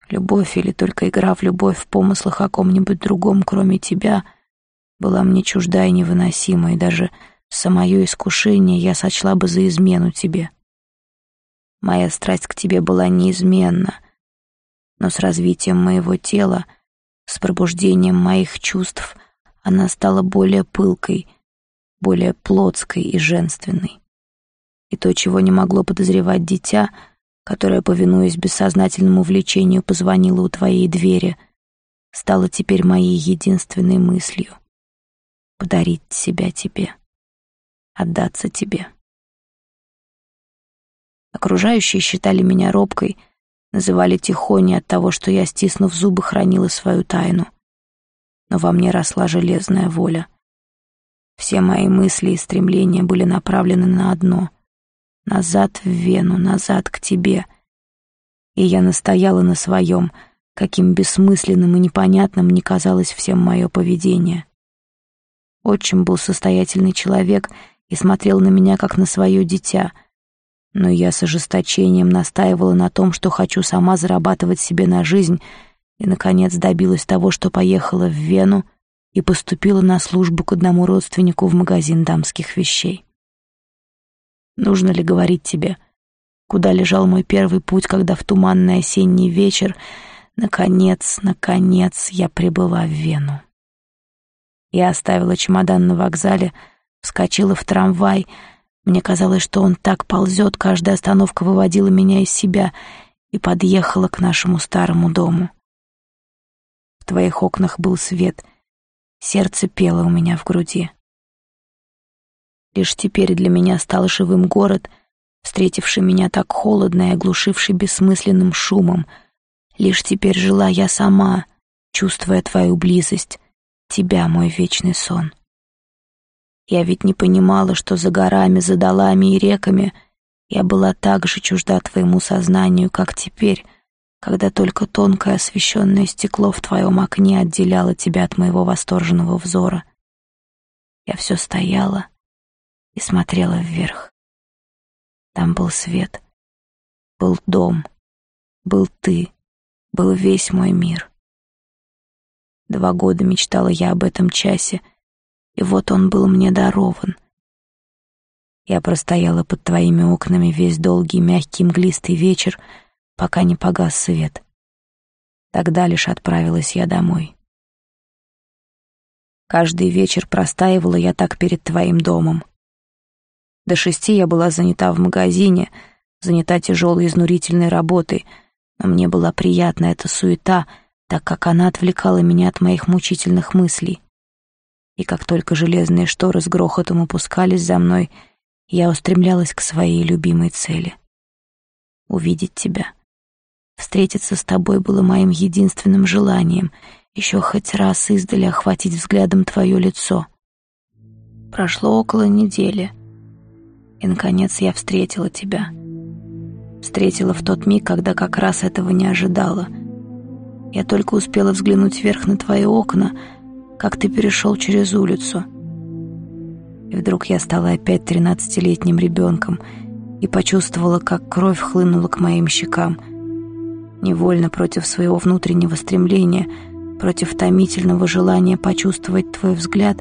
Любовь или только игра в любовь в помыслах о ком-нибудь другом, кроме тебя, была мне чужда и невыносима, и даже Самое искушение я сочла бы за измену тебе. Моя страсть к тебе была неизменна, но с развитием моего тела, с пробуждением моих чувств, она стала более пылкой, более плотской и женственной. И то, чего не могло подозревать дитя, которое, повинуясь бессознательному влечению, позвонило у твоей двери, стало теперь моей единственной мыслью — подарить себя тебе отдаться тебе. Окружающие считали меня робкой, называли тихоней от того, что я, стиснув зубы, хранила свою тайну. Но во мне росла железная воля. Все мои мысли и стремления были направлены на одно — назад в Вену, назад к тебе. И я настояла на своем, каким бессмысленным и непонятным не казалось всем мое поведение. Отчим был состоятельный человек — и смотрел на меня, как на свое дитя. Но я с ожесточением настаивала на том, что хочу сама зарабатывать себе на жизнь, и, наконец, добилась того, что поехала в Вену и поступила на службу к одному родственнику в магазин дамских вещей. Нужно ли говорить тебе, куда лежал мой первый путь, когда в туманный осенний вечер, наконец, наконец, я прибыла в Вену? Я оставила чемодан на вокзале, вскочила в трамвай. Мне казалось, что он так ползет, каждая остановка выводила меня из себя. и подъехала к нашему старому дому. В твоих окнах был свет, сердце пело у меня в груди. Лишь теперь для меня стал живым город, встретивший меня так холодно и оглушивший бессмысленным шумом. Лишь теперь жила я сама, чувствуя твою близость, тебя, мой вечный сон. Я ведь не понимала, что за горами, за долами и реками я была так же чужда твоему сознанию, как теперь, когда только тонкое освещенное стекло в твоем окне отделяло тебя от моего восторженного взора. Я все стояла и смотрела вверх. Там был свет, был дом, был ты, был весь мой мир. Два года мечтала я об этом часе, и вот он был мне дарован. Я простояла под твоими окнами весь долгий, мягкий, мглистый вечер — пока не погас свет. Тогда лишь отправилась я домой. Каждый вечер простаивала я так перед твоим домом. До шести я была занята в магазине, занята тяжелой изнурительной работой, но мне была приятна эта суета, так как она отвлекала меня от моих мучительных мыслей. И как только железные шторы с грохотом опускались за мной, я устремлялась к своей любимой цели — увидеть тебя. Встретиться с тобой было моим единственным желанием, еще хоть раз издали охватить взглядом твое лицо. Прошло около недели, и, наконец, я встретила тебя. Встретила в тот миг, когда как раз этого не ожидала. Я только успела взглянуть вверх на твои окна, как ты перешел через улицу. И вдруг я стала опять тринадцатилетним ребенком и почувствовала, как кровь хлынула к моим щекам — невольно против своего внутреннего стремления, против томительного желания почувствовать твой взгляд,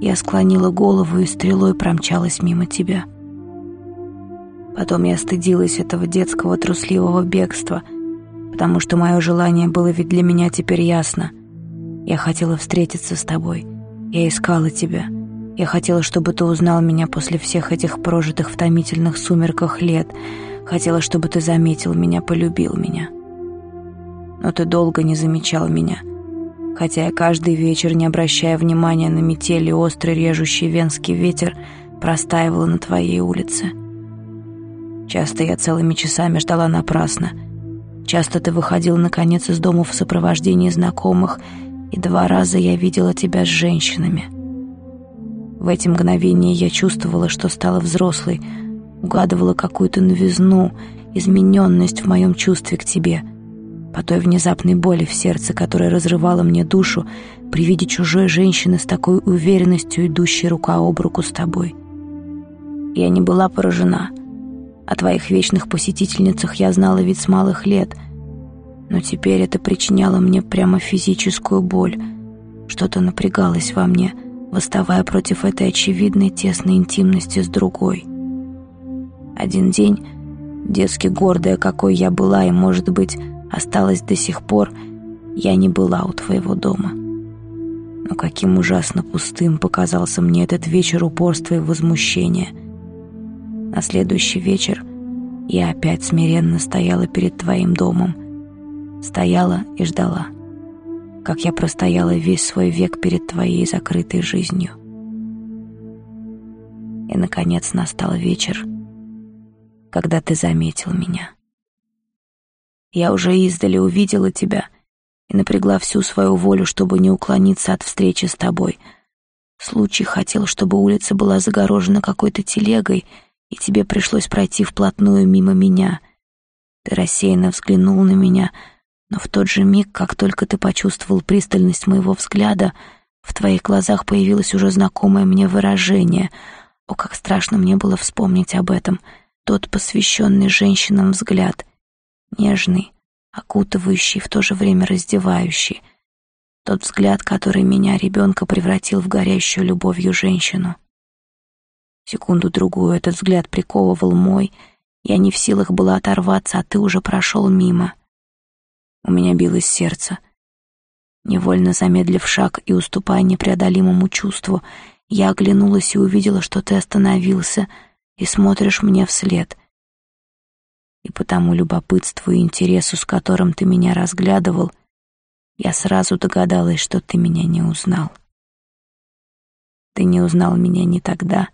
я склонила голову и стрелой промчалась мимо тебя. Потом я стыдилась этого детского трусливого бегства, потому что мое желание было ведь для меня теперь ясно. Я хотела встретиться с тобой, я искала тебя. Я хотела, чтобы ты узнал меня после всех этих прожитых в томительных сумерках лет. Хотела, чтобы ты заметил меня, полюбил меня но ты долго не замечал меня. Хотя я каждый вечер, не обращая внимания на метели острый режущий венский ветер, простаивала на твоей улице. Часто я целыми часами ждала напрасно. Часто ты выходил, наконец, из дома в сопровождении знакомых, и два раза я видела тебя с женщинами. В эти мгновения я чувствовала, что стала взрослой, угадывала какую-то новизну, измененность в моем чувстве к тебе — по той внезапной боли в сердце, которая разрывала мне душу при виде чужой женщины с такой уверенностью, идущей рука об руку с тобой. Я не была поражена. О твоих вечных посетительницах я знала ведь с малых лет, но теперь это причиняло мне прямо физическую боль. Что-то напрягалось во мне, восставая против этой очевидной тесной интимности с другой. Один день, детски гордая, какой я была, и, может быть, осталась до сих пор, я не была у твоего дома. Но каким ужасно пустым показался мне этот вечер упорства и возмущения. На следующий вечер я опять смиренно стояла перед твоим домом. Стояла и ждала, как я простояла весь свой век перед твоей закрытой жизнью. И, наконец, настал вечер, когда ты заметил меня. Я уже издали увидела тебя и напрягла всю свою волю, чтобы не уклониться от встречи с тобой. Случай хотел, чтобы улица была загорожена какой-то телегой, и тебе пришлось пройти вплотную мимо меня. Ты рассеянно взглянул на меня, но в тот же миг, как только ты почувствовал пристальность моего взгляда, в твоих глазах появилось уже знакомое мне выражение. О, как страшно мне было вспомнить об этом. Тот посвященный женщинам взгляд — нежный, окутывающий, в то же время раздевающий. Тот взгляд, который меня, ребенка, превратил в горящую любовью женщину. Секунду-другую этот взгляд приковывал мой, я не в силах была оторваться, а ты уже прошел мимо. У меня билось сердце. Невольно замедлив шаг и уступая непреодолимому чувству, я оглянулась и увидела, что ты остановился и смотришь мне вслед — И потому любопытству и интересу, с которым ты меня разглядывал, я сразу догадалась, что ты меня не узнал. Ты не узнал меня ни тогда,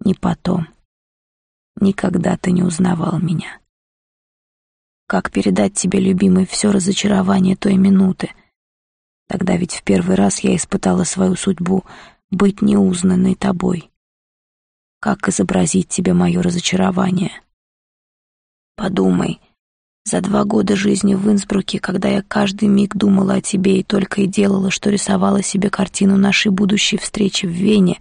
ни потом. Никогда ты не узнавал меня. Как передать тебе, любимый, все разочарование той минуты? Тогда ведь в первый раз я испытала свою судьбу — быть неузнанной тобой. Как изобразить тебе мое разочарование? Подумай, за два года жизни в Инсбруке, когда я каждый миг думала о тебе и только и делала, что рисовала себе картину нашей будущей встречи в Вене,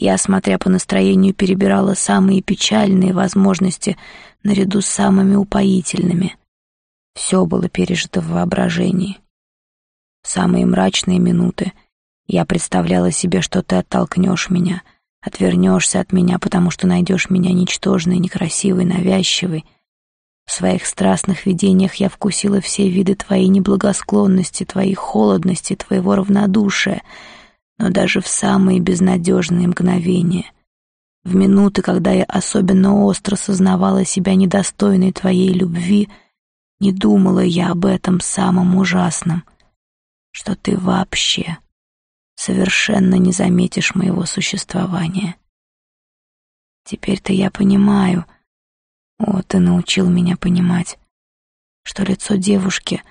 я, смотря по настроению, перебирала самые печальные возможности наряду с самыми упоительными. Все было пережито в воображении. В самые мрачные минуты я представляла себе, что ты оттолкнешь меня, отвернешься от меня, потому что найдешь меня ничтожной, некрасивой, навязчивой. В своих страстных видениях я вкусила все виды твоей неблагосклонности, твоей холодности, твоего равнодушия, но даже в самые безнадежные мгновения — в минуты, когда я особенно остро сознавала себя недостойной твоей любви, не думала я об этом самом ужасном, что ты вообще совершенно не заметишь моего существования. Теперь-то я понимаю, о, ты научил меня понимать, что лицо девушки,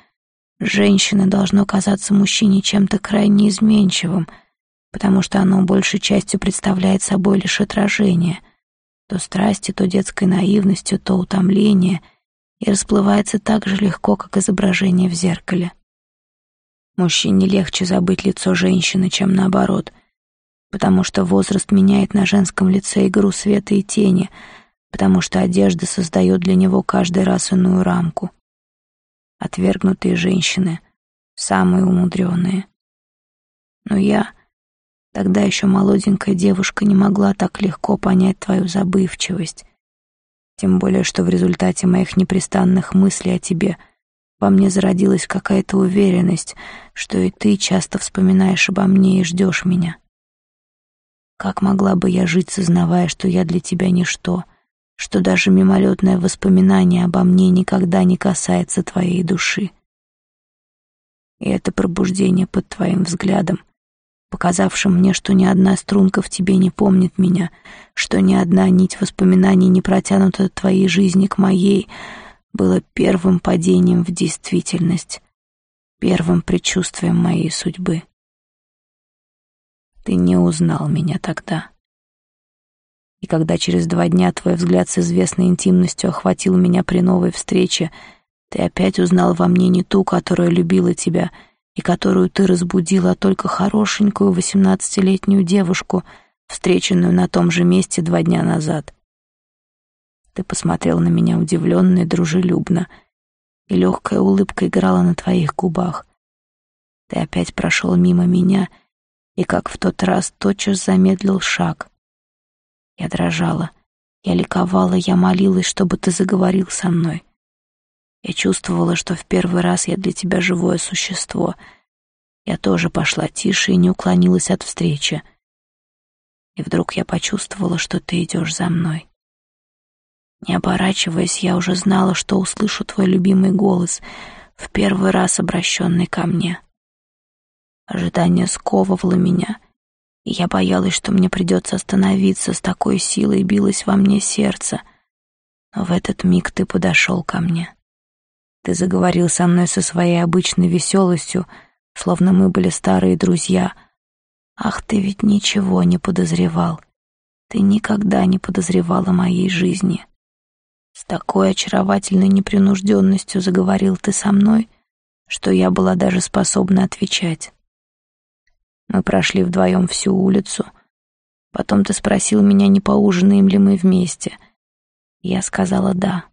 женщины должно казаться мужчине чем-то крайне изменчивым — потому что оно большей частью представляет собой лишь отражение, то страсти, то детской наивностью, то утомление, и расплывается так же легко, как изображение в зеркале. Мужчине легче забыть лицо женщины, чем наоборот, потому что возраст меняет на женском лице игру света и тени, потому что одежда создает для него каждый раз иную рамку. Отвергнутые женщины — самые умудренные. Но я Тогда еще молоденькая девушка не могла так легко понять твою забывчивость. Тем более, что в результате моих непрестанных мыслей о тебе во мне зародилась какая-то уверенность, что и ты часто вспоминаешь обо мне и ждешь меня. Как могла бы я жить, сознавая, что я для тебя ничто, что даже мимолетное воспоминание обо мне никогда не касается твоей души? И это пробуждение под твоим взглядом показавшим мне, что ни одна струнка в тебе не помнит меня, что ни одна нить воспоминаний не протянута от твоей жизни к моей, было первым падением в действительность, первым предчувствием моей судьбы. Ты не узнал меня тогда. И когда через два дня твой взгляд с известной интимностью охватил меня при новой встрече, ты опять узнал во мне не ту, которая любила тебя — и которую ты разбудила только хорошенькую восемнадцатилетнюю девушку, встреченную на том же месте два дня назад. Ты посмотрел на меня удивленно и дружелюбно, и легкая улыбка играла на твоих губах. Ты опять прошел мимо меня и, как в тот раз, тотчас замедлил шаг. Я дрожала, я ликовала, я молилась, чтобы ты заговорил со мной. Я чувствовала, что в первый раз я для тебя живое существо. Я тоже пошла тише и не уклонилась от встречи. И вдруг я почувствовала, что ты идешь за мной. Не оборачиваясь, я уже знала, что услышу твой любимый голос, в первый раз обращенный ко мне. Ожидание сковывало меня, и я боялась, что мне придется остановиться, с такой силой билось во мне сердце. Но в этот миг ты подошел ко мне. Ты заговорил со мной со своей обычной веселостью, словно мы были старые друзья. Ах, ты ведь ничего не подозревал. Ты никогда не подозревал о моей жизни. С такой очаровательной непринужденностью заговорил ты со мной, что я была даже способна отвечать. Мы прошли вдвоем всю улицу. Потом ты спросил меня, не поужинаем ли мы вместе. Я сказала «да»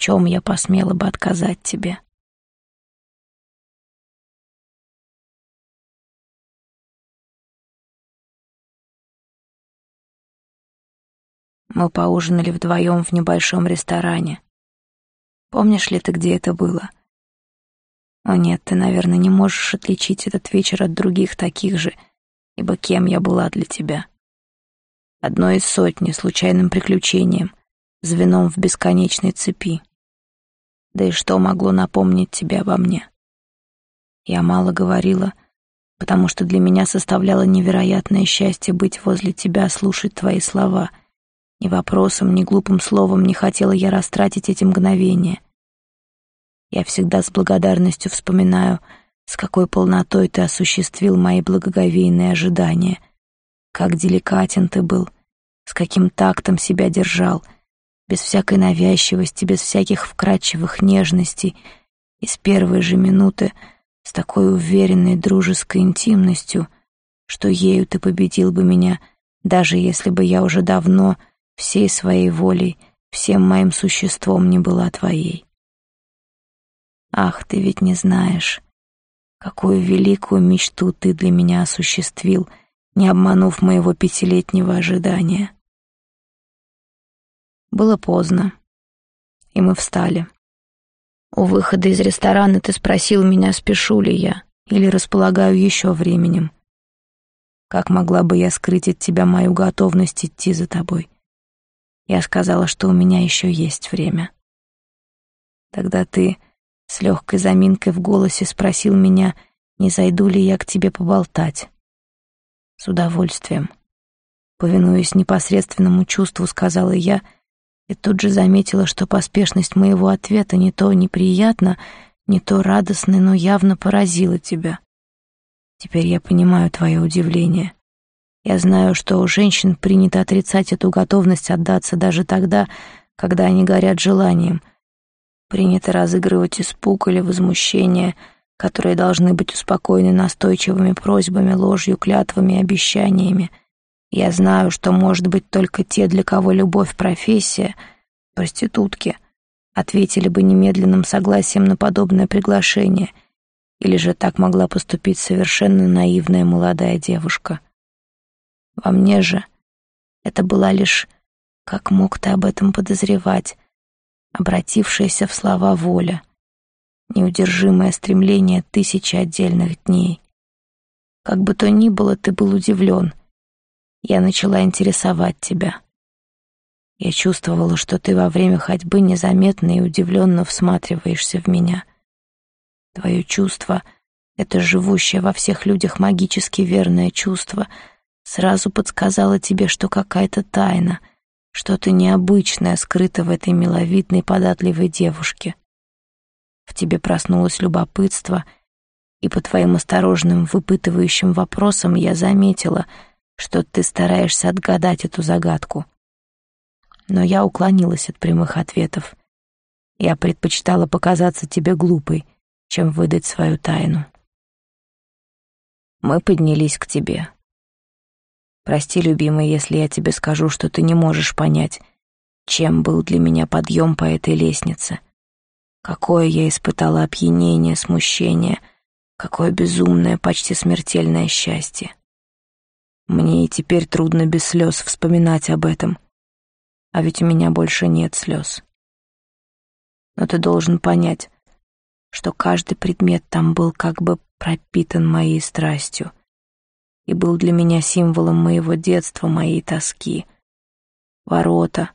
чем я посмела бы отказать тебе? Мы поужинали вдвоем в небольшом ресторане. Помнишь ли ты, где это было? О нет, ты, наверное, не можешь отличить этот вечер от других таких же, ибо кем я была для тебя? Одно из сотни, случайным приключением, звеном в бесконечной цепи. Да и что могло напомнить тебе обо мне? Я мало говорила, потому что для меня составляло невероятное счастье быть возле тебя, слушать твои слова. Ни вопросом, ни глупым словом не хотела я растратить эти мгновения. Я всегда с благодарностью вспоминаю, с какой полнотой ты осуществил мои благоговейные ожидания. Как деликатен ты был, с каким тактом себя держал — без всякой навязчивости, без всяких вкрадчивых нежностей, и с первой же минуты с такой уверенной дружеской интимностью, что ею ты победил бы меня, даже если бы я уже давно всей своей волей, всем моим существом не была твоей. Ах, ты ведь не знаешь, какую великую мечту ты для меня осуществил, не обманув моего пятилетнего ожидания. Было поздно, и мы встали. У выхода из ресторана ты спросил меня, спешу ли я или располагаю еще временем. Как могла бы я скрыть от тебя мою готовность идти за тобой? Я сказала, что у меня еще есть время. Тогда ты с легкой заминкой в голосе спросил меня, не зайду ли я к тебе поболтать. С удовольствием. Повинуясь непосредственному чувству, сказала я — и тут же заметила, что поспешность моего ответа не то неприятна, не то радостна, но явно поразила тебя. Теперь я понимаю твое удивление. Я знаю, что у женщин принято отрицать эту готовность отдаться даже тогда, когда они горят желанием. Принято разыгрывать испуг или возмущение, которые должны быть успокоены настойчивыми просьбами, ложью, клятвами и обещаниями. Я знаю, что, может быть, только те, для кого любовь — профессия, проститутки, ответили бы немедленным согласием на подобное приглашение, или же так могла поступить совершенно наивная молодая девушка. Во мне же это была лишь, как мог ты об этом подозревать, обратившаяся в слова воля, неудержимое стремление тысячи отдельных дней. Как бы то ни было, ты был удивлен — я начала интересовать тебя. Я чувствовала, что ты во время ходьбы незаметно и удивленно всматриваешься в меня. Твое чувство — это живущее во всех людях магически верное чувство — сразу подсказало тебе, что какая-то тайна, что-то необычное скрыто в этой миловидной податливой девушке. В тебе проснулось любопытство, и по твоим осторожным выпытывающим вопросам я заметила — что ты стараешься отгадать эту загадку. Но я уклонилась от прямых ответов. Я предпочитала показаться тебе глупой, чем выдать свою тайну. Мы поднялись к тебе. Прости, любимый, если я тебе скажу, что ты не можешь понять, чем был для меня подъем по этой лестнице. Какое я испытала опьянение, смущение, какое безумное, почти смертельное счастье. Мне и теперь трудно без слез вспоминать об этом. А ведь у меня больше нет слез. Но ты должен понять, что каждый предмет там был как бы пропитан моей страстью и был для меня символом моего детства, моей тоски. Ворота,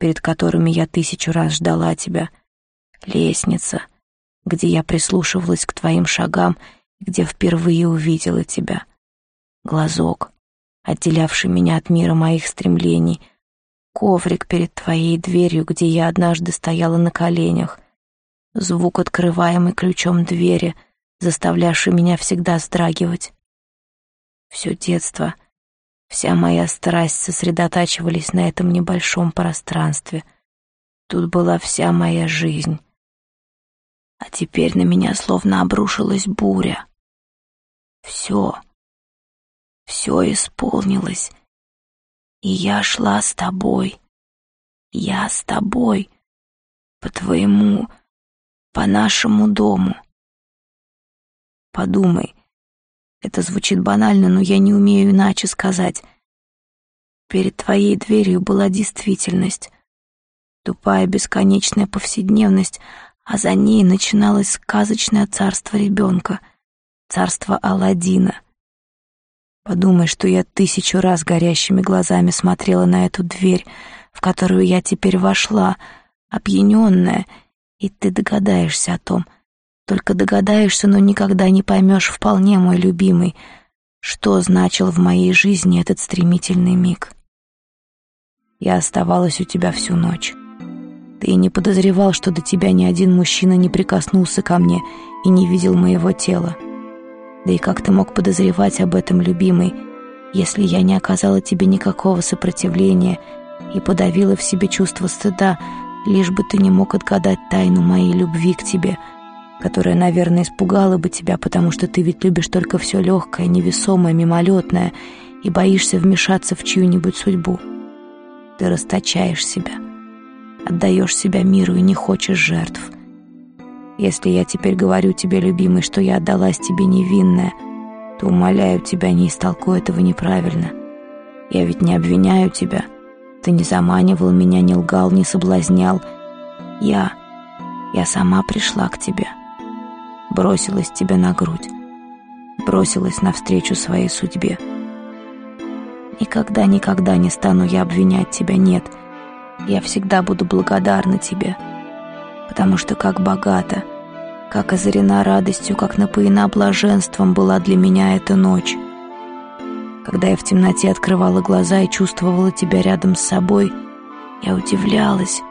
перед которыми я тысячу раз ждала тебя, лестница, где я прислушивалась к твоим шагам и где впервые увидела тебя, глазок, отделявший меня от мира моих стремлений, коврик перед твоей дверью, где я однажды стояла на коленях, звук открываемый ключом двери, заставлявший меня всегда вздрагивать. Все детство, вся моя страсть сосредотачивались на этом небольшом пространстве. Тут была вся моя жизнь. А теперь на меня словно обрушилась буря. Все, все исполнилось. И я шла с тобой. Я с тобой. По твоему, по нашему дому. Подумай. Это звучит банально, но я не умею иначе сказать. Перед твоей дверью была действительность. Тупая бесконечная повседневность, а за ней начиналось сказочное царство ребенка, царство Аладдина — Подумай, что я тысячу раз горящими глазами смотрела на эту дверь, в которую я теперь вошла, опьяненная, и ты догадаешься о том, только догадаешься, но никогда не поймешь вполне, мой любимый, что значил в моей жизни этот стремительный миг. Я оставалась у тебя всю ночь. Ты не подозревал, что до тебя ни один мужчина не прикоснулся ко мне и не видел моего тела. Да и как ты мог подозревать об этом, любимый, если я не оказала тебе никакого сопротивления и подавила в себе чувство стыда, лишь бы ты не мог отгадать тайну моей любви к тебе — которая, наверное, испугала бы тебя, потому что ты ведь любишь только все легкое, невесомое, мимолетное и боишься вмешаться в чью-нибудь судьбу. Ты расточаешь себя, отдаешь себя миру и не хочешь жертв. Если я теперь говорю тебе, любимый, что я отдалась тебе невинная, то умоляю тебя, не истолкуй этого неправильно. Я ведь не обвиняю тебя. Ты не заманивал меня, не лгал, не соблазнял. Я... я сама пришла к тебе» бросилась тебе на грудь, бросилась навстречу своей судьбе. Никогда, никогда не стану я обвинять тебя, нет. Я всегда буду благодарна тебе, потому что как богата, как озарена радостью, как напоена блаженством была для меня эта ночь. Когда я в темноте открывала глаза и чувствовала тебя рядом с собой, я удивлялась,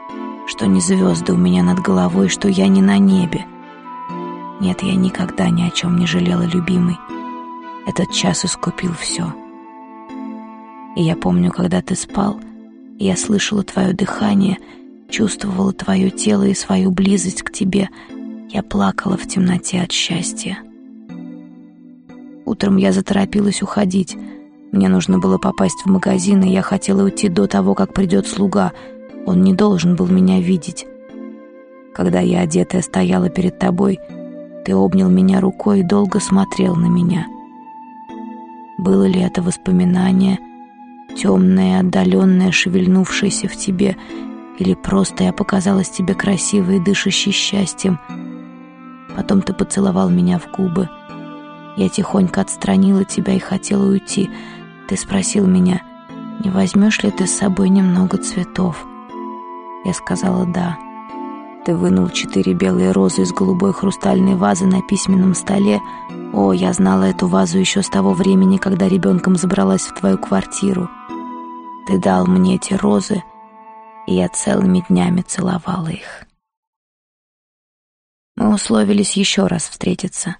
что не звезды у меня над головой, что я не на небе — нет, я никогда ни о чем не жалела, любимый. Этот час искупил все. И я помню, когда ты спал, я слышала твое дыхание, чувствовала твое тело и свою близость к тебе. Я плакала в темноте от счастья. Утром я заторопилась уходить. Мне нужно было попасть в магазин, и я хотела уйти до того, как придет слуга. Он не должен был меня видеть. Когда я одетая стояла перед тобой — ты обнял меня рукой и долго смотрел на меня. Было ли это воспоминание, темное, отдаленное, шевельнувшееся в тебе, или просто я показалась тебе красивой и дышащей счастьем? Потом ты поцеловал меня в губы. Я тихонько отстранила тебя и хотела уйти. Ты спросил меня, не возьмешь ли ты с собой немного цветов? Я сказала «да». Ты вынул четыре белые розы из голубой хрустальной вазы на письменном столе. О, я знала эту вазу еще с того времени, когда ребенком забралась в твою квартиру. Ты дал мне эти розы, и я целыми днями целовала их. Мы условились еще раз встретиться.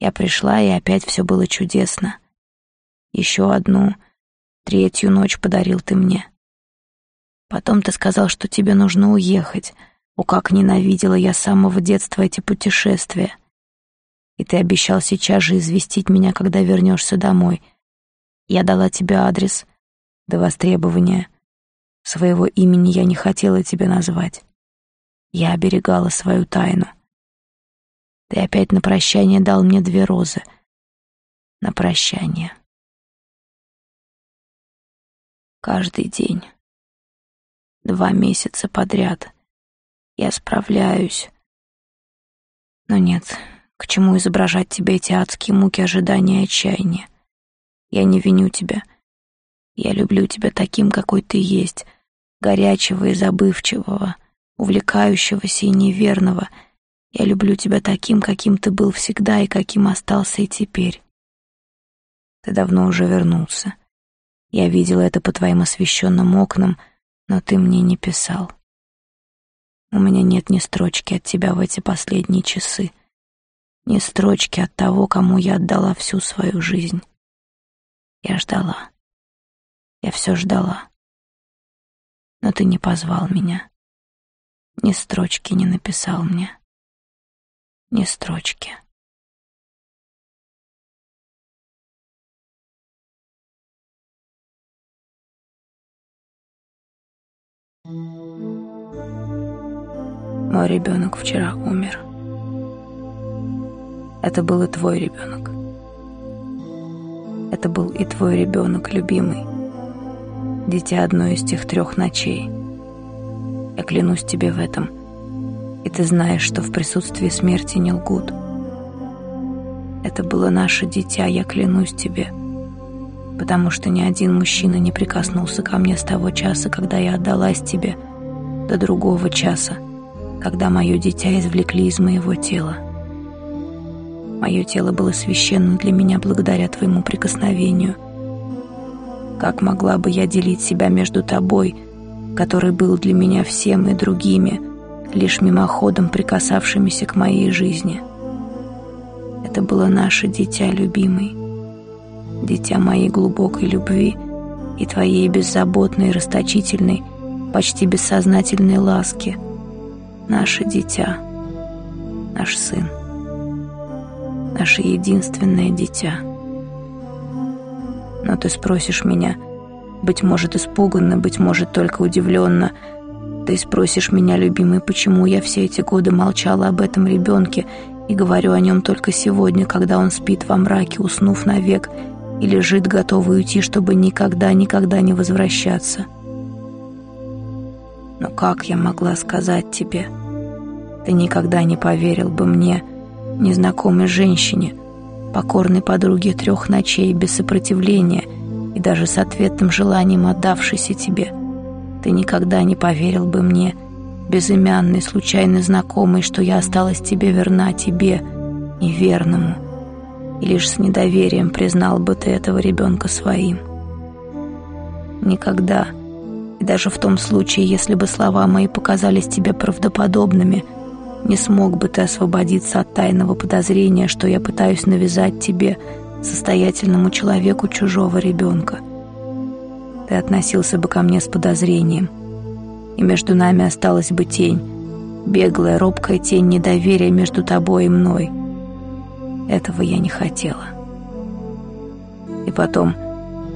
Я пришла, и опять все было чудесно. Еще одну, третью ночь подарил ты мне. Потом ты сказал, что тебе нужно уехать — о, как ненавидела я с самого детства эти путешествия. И ты обещал сейчас же известить меня, когда вернешься домой. Я дала тебе адрес до востребования. Своего имени я не хотела тебе назвать. Я оберегала свою тайну. Ты опять на прощание дал мне две розы. На прощание. Каждый день. Два месяца подряд. Я справляюсь. Но нет, к чему изображать тебе эти адские муки ожидания и отчаяния? Я не виню тебя. Я люблю тебя таким, какой ты есть, горячего и забывчивого, увлекающегося и неверного. Я люблю тебя таким, каким ты был всегда и каким остался и теперь. Ты давно уже вернулся. Я видела это по твоим освещенным окнам, но ты мне не писал. У меня нет ни строчки от тебя в эти последние часы, ни строчки от того, кому я отдала всю свою жизнь. Я ждала. Я все ждала. Но ты не позвал меня. Ни строчки не написал мне. Ни строчки. Мой ребенок вчера умер. Это был и твой ребенок. Это был и твой ребенок, любимый. Дитя одной из тех трех ночей. Я клянусь тебе в этом. И ты знаешь, что в присутствии смерти не лгут. Это было наше дитя, я клянусь тебе. потому что ни один мужчина не прикоснулся ко мне с того часа, когда я отдалась тебе, до другого часа, когда мое дитя извлекли из моего тела. Мое тело было священным для меня благодаря твоему прикосновению. Как могла бы я делить себя между тобой, который был для меня всем и другими, лишь мимоходом прикасавшимися к моей жизни? Это было наше дитя, любимый, дитя моей глубокой любви и твоей беззаботной, расточительной, почти бессознательной ласки. Наше дитя, наш сын наше единственное дитя. Но ты спросишь меня, быть может, испуганно, быть может, только удивленно, ты спросишь меня, любимый, почему я все эти годы молчала об этом ребенке и говорю о нем только сегодня, когда он спит во мраке, уснув навек, и лежит, готовый уйти, чтобы никогда-никогда не возвращаться. Но как я могла сказать тебе? Ты никогда не поверил бы мне, — незнакомой женщине, покорной подруге трех ночей без сопротивления и даже с ответным желанием отдавшейся тебе. Ты никогда не поверил бы мне, безымянный, случайно знакомый, что я осталась тебе верна, тебе, неверному, и лишь с недоверием признал бы ты этого ребенка своим. Никогда, и даже в том случае, если бы слова мои показались тебе правдоподобными – не смог бы ты освободиться от тайного подозрения, что я пытаюсь навязать тебе, состоятельному человеку, чужого ребенка. Ты относился бы ко мне с подозрением, и между нами осталась бы тень, беглая, робкая тень недоверия между тобой и мной. Этого я не хотела. И потом,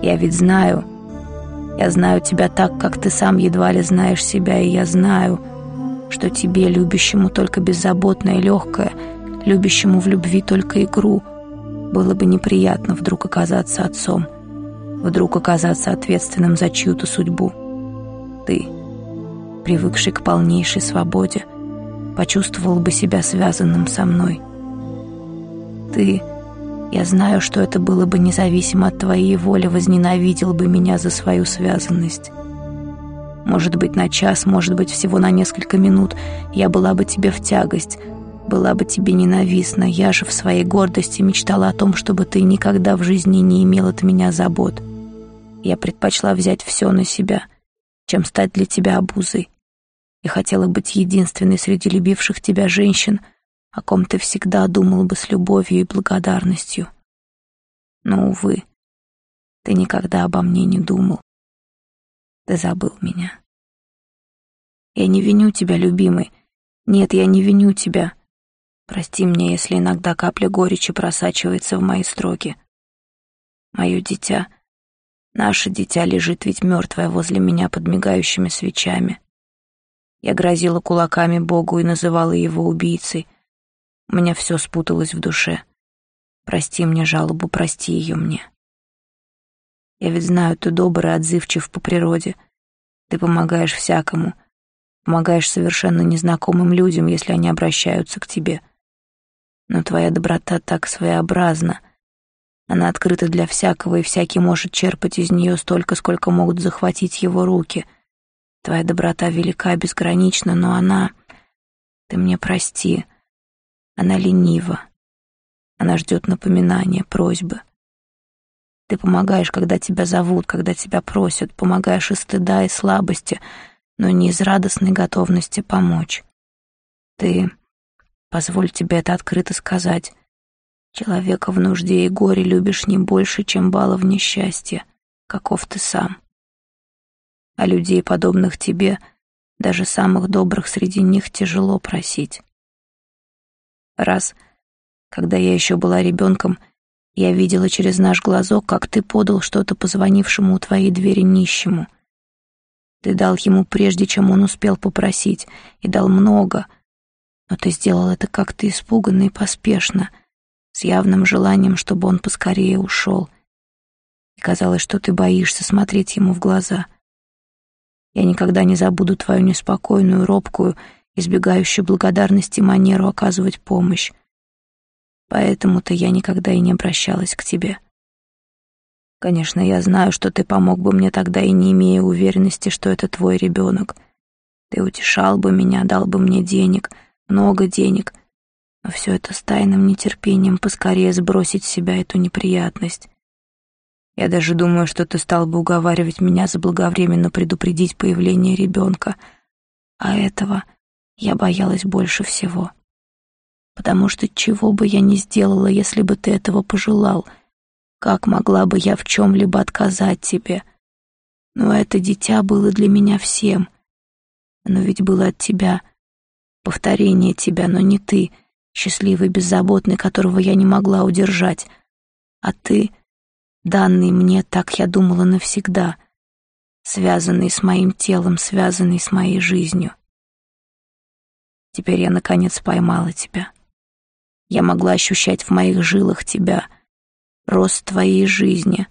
я ведь знаю, я знаю тебя так, как ты сам едва ли знаешь себя, и я знаю, что тебе, любящему только беззаботное и легкое, любящему в любви только игру, было бы неприятно вдруг оказаться отцом, вдруг оказаться ответственным за чью-то судьбу. Ты, привыкший к полнейшей свободе, почувствовал бы себя связанным со мной. Ты, я знаю, что это было бы независимо от твоей воли, возненавидел бы меня за свою связанность. Может быть, на час, может быть, всего на несколько минут я была бы тебе в тягость, была бы тебе ненавистна. Я же в своей гордости мечтала о том, чтобы ты никогда в жизни не имел от меня забот. Я предпочла взять все на себя, чем стать для тебя обузой. И хотела быть единственной среди любивших тебя женщин, о ком ты всегда думал бы с любовью и благодарностью. Но, увы, ты никогда обо мне не думал. Ты забыл меня. Я не виню тебя, любимый. Нет, я не виню тебя. Прости мне, если иногда капля горечи просачивается в мои строки. Мое дитя, наше дитя лежит ведь мертвое возле меня под мигающими свечами. Я грозила кулаками Богу и называла его убийцей. У меня все спуталось в душе. Прости мне жалобу, прости ее мне. Я ведь знаю, ты добрый и отзывчив по природе. Ты помогаешь всякому. Помогаешь совершенно незнакомым людям, если они обращаются к тебе. Но твоя доброта так своеобразна. Она открыта для всякого, и всякий может черпать из нее столько, сколько могут захватить его руки. Твоя доброта велика, безгранична, но она... Ты мне прости. Она ленива. Она ждет напоминания, просьбы. Ты помогаешь, когда тебя зовут, когда тебя просят, помогаешь из стыда и слабости, но не из радостной готовности помочь. Ты, позволь тебе это открыто сказать, человека в нужде и горе любишь не больше, чем бала в несчастье, каков ты сам. А людей, подобных тебе, даже самых добрых среди них, тяжело просить. Раз, когда я еще была ребенком, я видела через наш глазок, как ты подал что-то позвонившему у твоей двери нищему. Ты дал ему прежде, чем он успел попросить, и дал много, но ты сделал это как-то испуганно и поспешно, с явным желанием, чтобы он поскорее ушел. И казалось, что ты боишься смотреть ему в глаза. Я никогда не забуду твою неспокойную, робкую, избегающую благодарности манеру оказывать помощь. Поэтому-то я никогда и не обращалась к тебе. Конечно, я знаю, что ты помог бы мне тогда и не имея уверенности, что это твой ребенок. Ты утешал бы меня, дал бы мне денег, много денег, но все это с тайным нетерпением поскорее сбросить с себя эту неприятность. Я даже думаю, что ты стал бы уговаривать меня заблаговременно предупредить появление ребенка, а этого я боялась больше всего. Потому что чего бы я ни сделала, если бы ты этого пожелал, как могла бы я в чем-либо отказать тебе? Но это дитя было для меня всем. Оно ведь было от тебя, повторение тебя, но не ты — счастливый, беззаботный, которого я не могла удержать. А ты, данный мне, так я думала навсегда, связанный с моим телом, связанный с моей жизнью. Теперь я, наконец, поймала тебя. Я могла ощущать в моих жилах тебя, рост твоей жизни.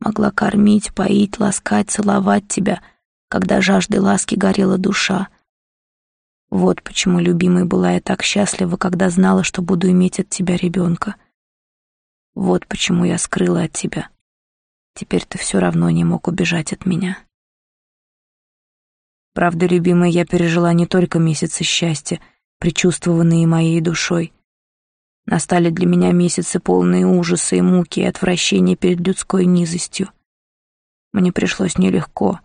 Могла кормить, поить, ласкать, целовать тебя, когда жаждой ласки горела душа — вот почему, любимой, была я так счастлива, когда знала, что буду иметь от тебя ребенка. Вот почему я скрыла от тебя. Теперь ты все равно не мог убежать от меня. Правда, любимая, я пережила не только месяцы счастья, предчувствованные моей душой. Настали для меня месяцы полные ужаса и муки и отвращения перед людской низостью. Мне пришлось нелегко.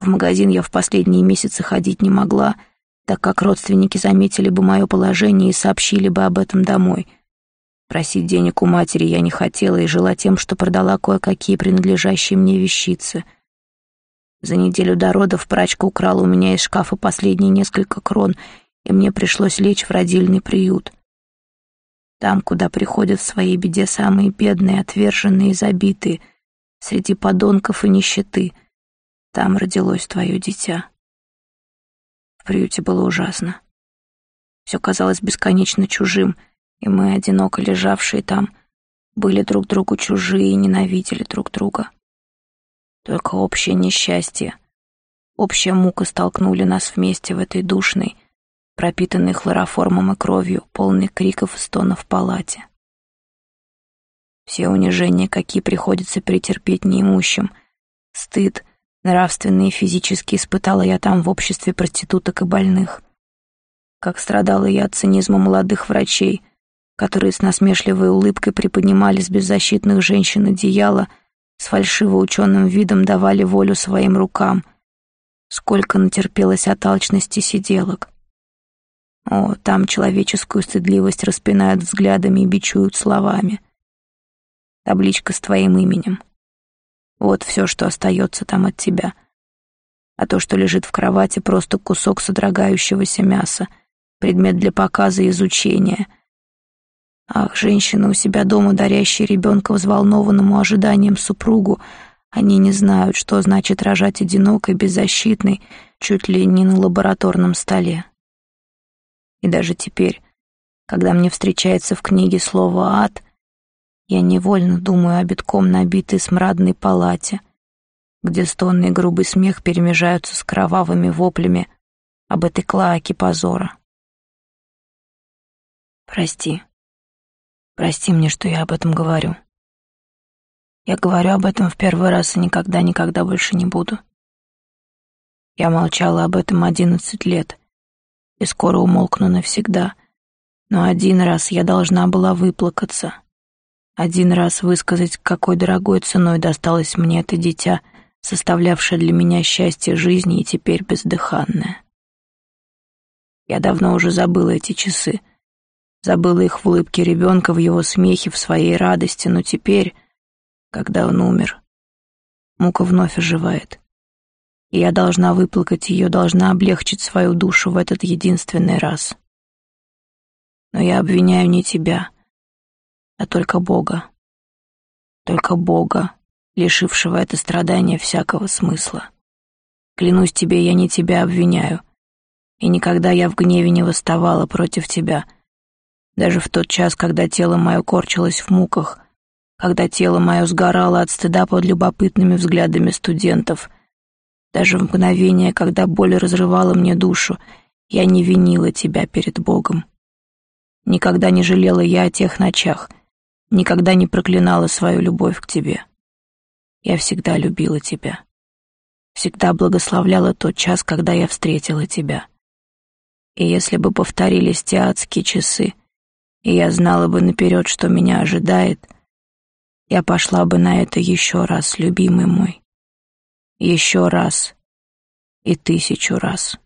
В магазин я в последние месяцы ходить не могла — так как родственники заметили бы мое положение и сообщили бы об этом домой. Просить денег у матери я не хотела и жила тем, что продала кое-какие принадлежащие мне вещицы. За неделю до родов прачка украла у меня из шкафа последние несколько крон, и мне пришлось лечь в родильный приют. Там, куда приходят в своей беде самые бедные, отверженные и забитые, среди подонков и нищеты, там родилось твое дитя. В приюте было ужасно. Все казалось бесконечно чужим, и мы, одиноко лежавшие там, были друг другу чужие и ненавидели друг друга. Только общее несчастье, общая мука столкнули нас вместе в этой душной, пропитанной хлороформом и кровью, полной криков и стонов в палате. Все унижения, какие приходится претерпеть неимущим, стыд, Нравственные и физически испытала я там в обществе проституток и больных. Как страдала я от цинизма молодых врачей, которые с насмешливой улыбкой приподнимали с беззащитных женщин одеяло, с фальшиво ученым видом давали волю своим рукам. Сколько натерпелось от алчности сиделок. О, там человеческую стыдливость распинают взглядами и бичуют словами. Табличка с твоим именем. Вот все, что остается там от тебя. А то, что лежит в кровати, просто кусок содрогающегося мяса, предмет для показа и изучения. Ах, женщина у себя дома, дарящая ребенка взволнованному ожиданием супругу, они не знают, что значит рожать одинокой, беззащитной, чуть ли не на лабораторном столе. И даже теперь, когда мне встречается в книге слово «ад», я невольно думаю о битком набитой смрадной палате, где стонный грубый смех перемежаются с кровавыми воплями об этой клоаке позора. Прости. Прости мне, что я об этом говорю. Я говорю об этом в первый раз и никогда-никогда больше не буду. Я молчала об этом одиннадцать лет и скоро умолкну навсегда, но один раз я должна была выплакаться, один раз высказать, какой дорогой ценой досталось мне это дитя, составлявшее для меня счастье жизни и теперь бездыханное. Я давно уже забыла эти часы, забыла их в улыбке ребенка, в его смехе, в своей радости, но теперь, когда он умер, мука вновь оживает. И я должна выплакать ее, должна облегчить свою душу в этот единственный раз. Но я обвиняю не тебя — а только Бога. Только Бога, лишившего это страдание всякого смысла. Клянусь тебе, я не тебя обвиняю. И никогда я в гневе не восставала против тебя. Даже в тот час, когда тело мое корчилось в муках, когда тело мое сгорало от стыда под любопытными взглядами студентов, даже в мгновение, когда боль разрывала мне душу, я не винила тебя перед Богом. Никогда не жалела я о тех ночах — никогда не проклинала свою любовь к тебе. Я всегда любила тебя. Всегда благословляла тот час, когда я встретила тебя. И если бы повторились те адские часы, и я знала бы наперед, что меня ожидает, я пошла бы на это еще раз, любимый мой. Еще раз и тысячу раз.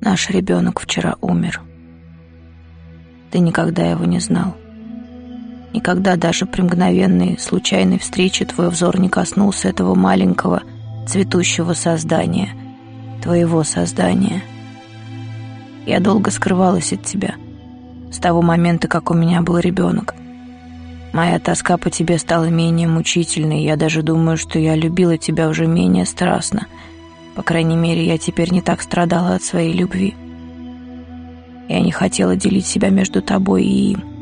Наш ребенок вчера умер. Ты никогда его не знал. Никогда даже при мгновенной, случайной встрече твой взор не коснулся этого маленького, цветущего создания, твоего создания. Я долго скрывалась от тебя, с того момента, как у меня был ребенок. Моя тоска по тебе стала менее мучительной, я даже думаю, что я любила тебя уже менее страстно. По крайней мере, я теперь не так страдала от своей любви. Я не хотела делить себя между тобой и им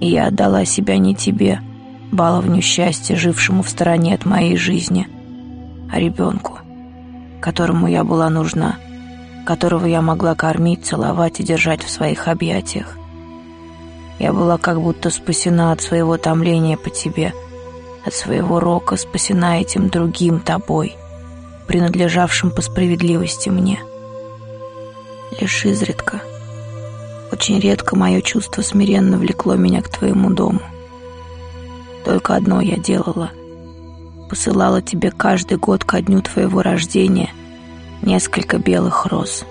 и я отдала себя не тебе, баловню счастья, жившему в стороне от моей жизни, а ребенку, которому я была нужна, которого я могла кормить, целовать и держать в своих объятиях. Я была как будто спасена от своего томления по тебе, от своего рока, спасена этим другим тобой, принадлежавшим по справедливости мне. Лишь изредка — очень редко мое чувство смиренно влекло меня к твоему дому. Только одно я делала. Посылала тебе каждый год ко дню твоего рождения несколько белых роз.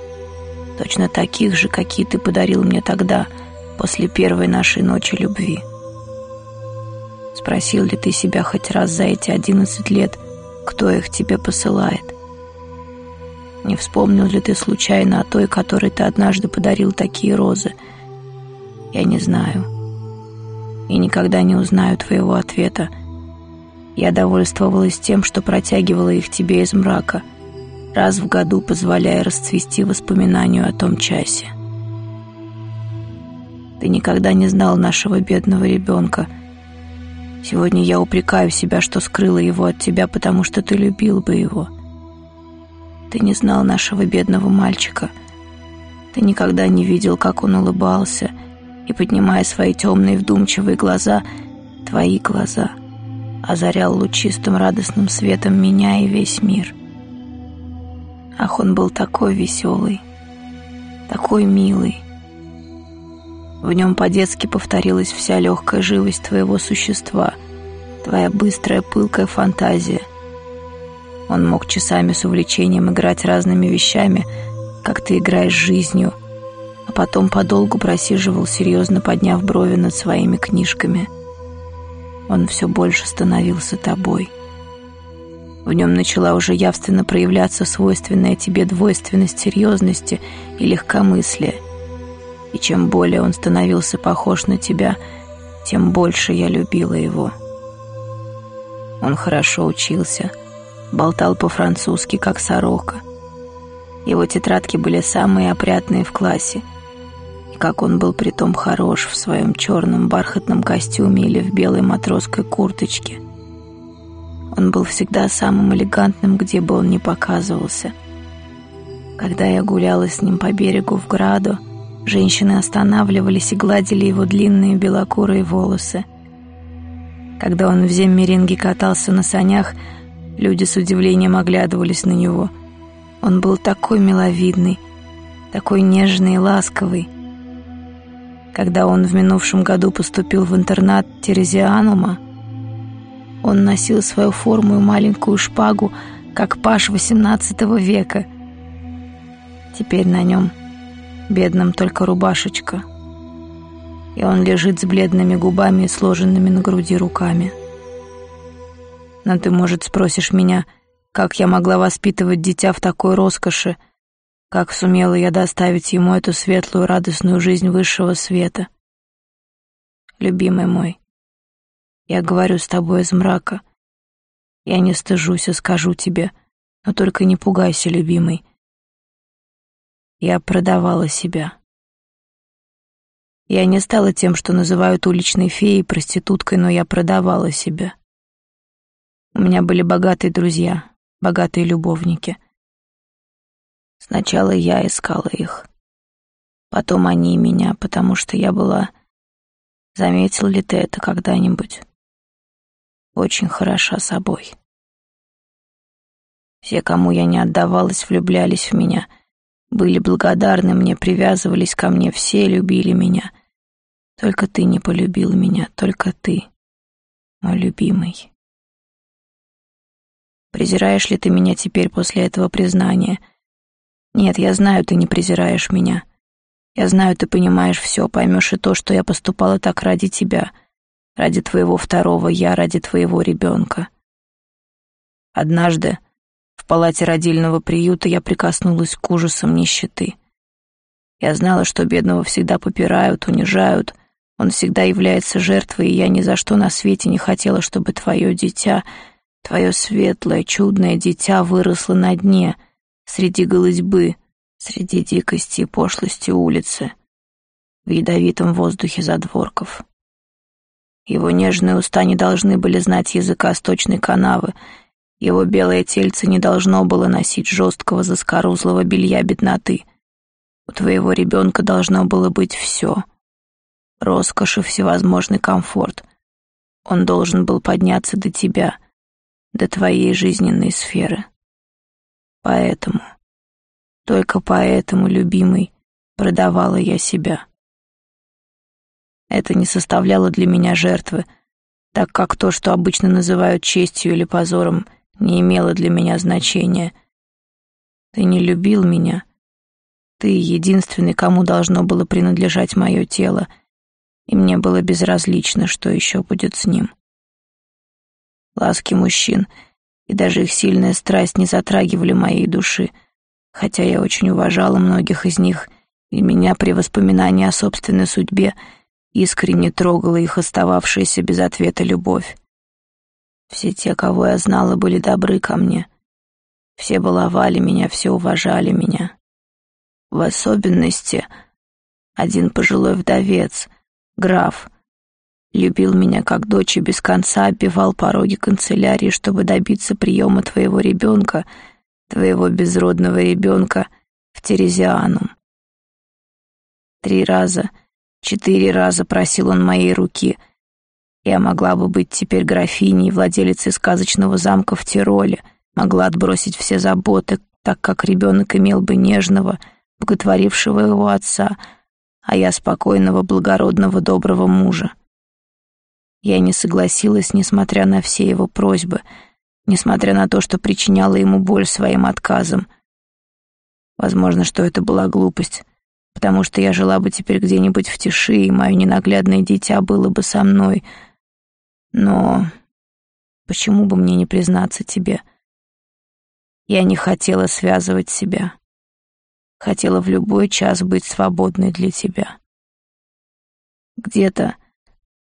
Точно таких же, какие ты подарил мне тогда, после первой нашей ночи любви. Спросил ли ты себя хоть раз за эти одиннадцать лет, кто их тебе посылает? Не вспомнил ли ты случайно о той, которой ты однажды подарил такие розы? Я не знаю. И никогда не узнаю твоего ответа. Я довольствовалась тем, что протягивала их тебе из мрака, раз в году позволяя расцвести воспоминанию о том часе. Ты никогда не знал нашего бедного ребенка. Сегодня я упрекаю себя, что скрыла его от тебя, потому что ты любил бы его. — ты не знал нашего бедного мальчика. Ты никогда не видел, как он улыбался, и, поднимая свои темные вдумчивые глаза, твои глаза, озарял лучистым радостным светом меня и весь мир. Ах, он был такой веселый, такой милый. В нем по-детски повторилась вся легкая живость твоего существа, твоя быстрая пылкая фантазия — он мог часами с увлечением играть разными вещами, как ты играешь жизнью, а потом подолгу просиживал, серьезно подняв брови над своими книжками. Он все больше становился тобой. В нем начала уже явственно проявляться свойственная тебе двойственность серьезности и легкомыслия. И чем более он становился похож на тебя, тем больше я любила его. Он хорошо учился — болтал по-французски, как сорока. Его тетрадки были самые опрятные в классе. И как он был притом хорош в своем черном бархатном костюме или в белой матросской курточке. Он был всегда самым элегантным, где бы он ни показывался. Когда я гуляла с ним по берегу в Граду, женщины останавливались и гладили его длинные белокурые волосы. Когда он в земмеринге катался на санях, Люди с удивлением оглядывались на него. Он был такой миловидный, такой нежный и ласковый. Когда он в минувшем году поступил в интернат Терезианума, он носил свою форму и маленькую шпагу, как паш XVIII века. Теперь на нем, бедном, только рубашечка. И он лежит с бледными губами и сложенными на груди руками. Но ты, может, спросишь меня, как я могла воспитывать дитя в такой роскоши, как сумела я доставить ему эту светлую, радостную жизнь высшего света. Любимый мой, я говорю с тобой из мрака. Я не стыжусь и скажу тебе, но только не пугайся, любимый. Я продавала себя. Я не стала тем, что называют уличной феей, проституткой, но я продавала себя. У меня были богатые друзья, богатые любовники. Сначала я искала их, потом они меня, потому что я была... Заметил ли ты это когда-нибудь? Очень хороша собой. Все, кому я не отдавалась, влюблялись в меня, были благодарны мне, привязывались ко мне, все любили меня. Только ты не полюбил меня, только ты, мой любимый. Презираешь ли ты меня теперь после этого признания? Нет, я знаю, ты не презираешь меня. Я знаю, ты понимаешь все, поймешь и то, что я поступала так ради тебя, ради твоего второго я, ради твоего ребенка. Однажды в палате родильного приюта я прикоснулась к ужасам нищеты. Я знала, что бедного всегда попирают, унижают, он всегда является жертвой, и я ни за что на свете не хотела, чтобы твое дитя, твое светлое, чудное дитя выросло на дне, среди голызьбы, среди дикости и пошлости улицы, в ядовитом воздухе задворков. Его нежные уста не должны были знать языка сточной канавы, его белое тельце не должно было носить жесткого заскорузлого белья бедноты. У твоего ребенка должно было быть все. Роскошь и всевозможный комфорт. Он должен был подняться до тебя, до твоей жизненной сферы. Поэтому, только поэтому, любимый, продавала я себя. Это не составляло для меня жертвы, так как то, что обычно называют честью или позором — не имело для меня значения. Ты не любил меня. Ты единственный, кому должно было принадлежать мое тело, и мне было безразлично, что еще будет с ним. Ласки мужчин и даже их сильная страсть не затрагивали моей души, хотя я очень уважала многих из них, и меня при воспоминании о собственной судьбе искренне трогала их остававшаяся без ответа любовь. Все те, кого я знала, были добры ко мне. Все баловали меня, все уважали меня. В особенности один пожилой вдовец, граф, любил меня как дочь и без конца оббивал пороги канцелярии, чтобы добиться приема твоего ребенка, твоего безродного ребенка в Терезианум. Три раза, четыре раза просил он моей руки — я могла бы быть теперь графиней, владелицей сказочного замка в Тироле, могла отбросить все заботы, так как ребенок имел бы нежного, боготворившего его отца, а я спокойного, благородного, доброго мужа. Я не согласилась, несмотря на все его просьбы, несмотря на то, что причиняла ему боль своим отказом. Возможно, что это была глупость, потому что я жила бы теперь где-нибудь в тиши, и мое ненаглядное дитя было бы со мной — но почему бы мне не признаться тебе? Я не хотела связывать себя. Хотела в любой час быть свободной для тебя. Где-то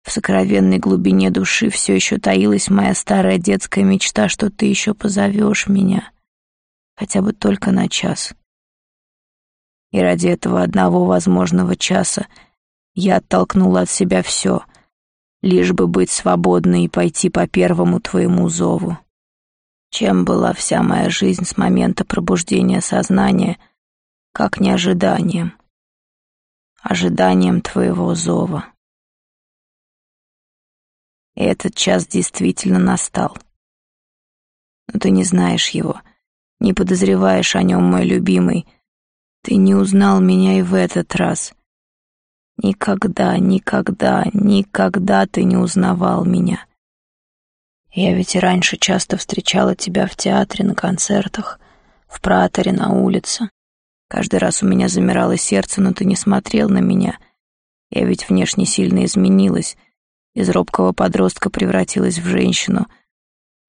в сокровенной глубине души все еще таилась моя старая детская мечта, что ты еще позовешь меня, хотя бы только на час. И ради этого одного возможного часа я оттолкнула от себя все — лишь бы быть свободной и пойти по первому твоему зову. Чем была вся моя жизнь с момента пробуждения сознания, как не ожиданием, ожиданием твоего зова. И этот час действительно настал. Но ты не знаешь его, не подозреваешь о нем, мой любимый. Ты не узнал меня и в этот раз. Никогда, никогда, никогда ты не узнавал меня. Я ведь и раньше часто встречала тебя в театре, на концертах, в праторе, на улице. Каждый раз у меня замирало сердце, но ты не смотрел на меня. Я ведь внешне сильно изменилась. Из робкого подростка превратилась в женщину.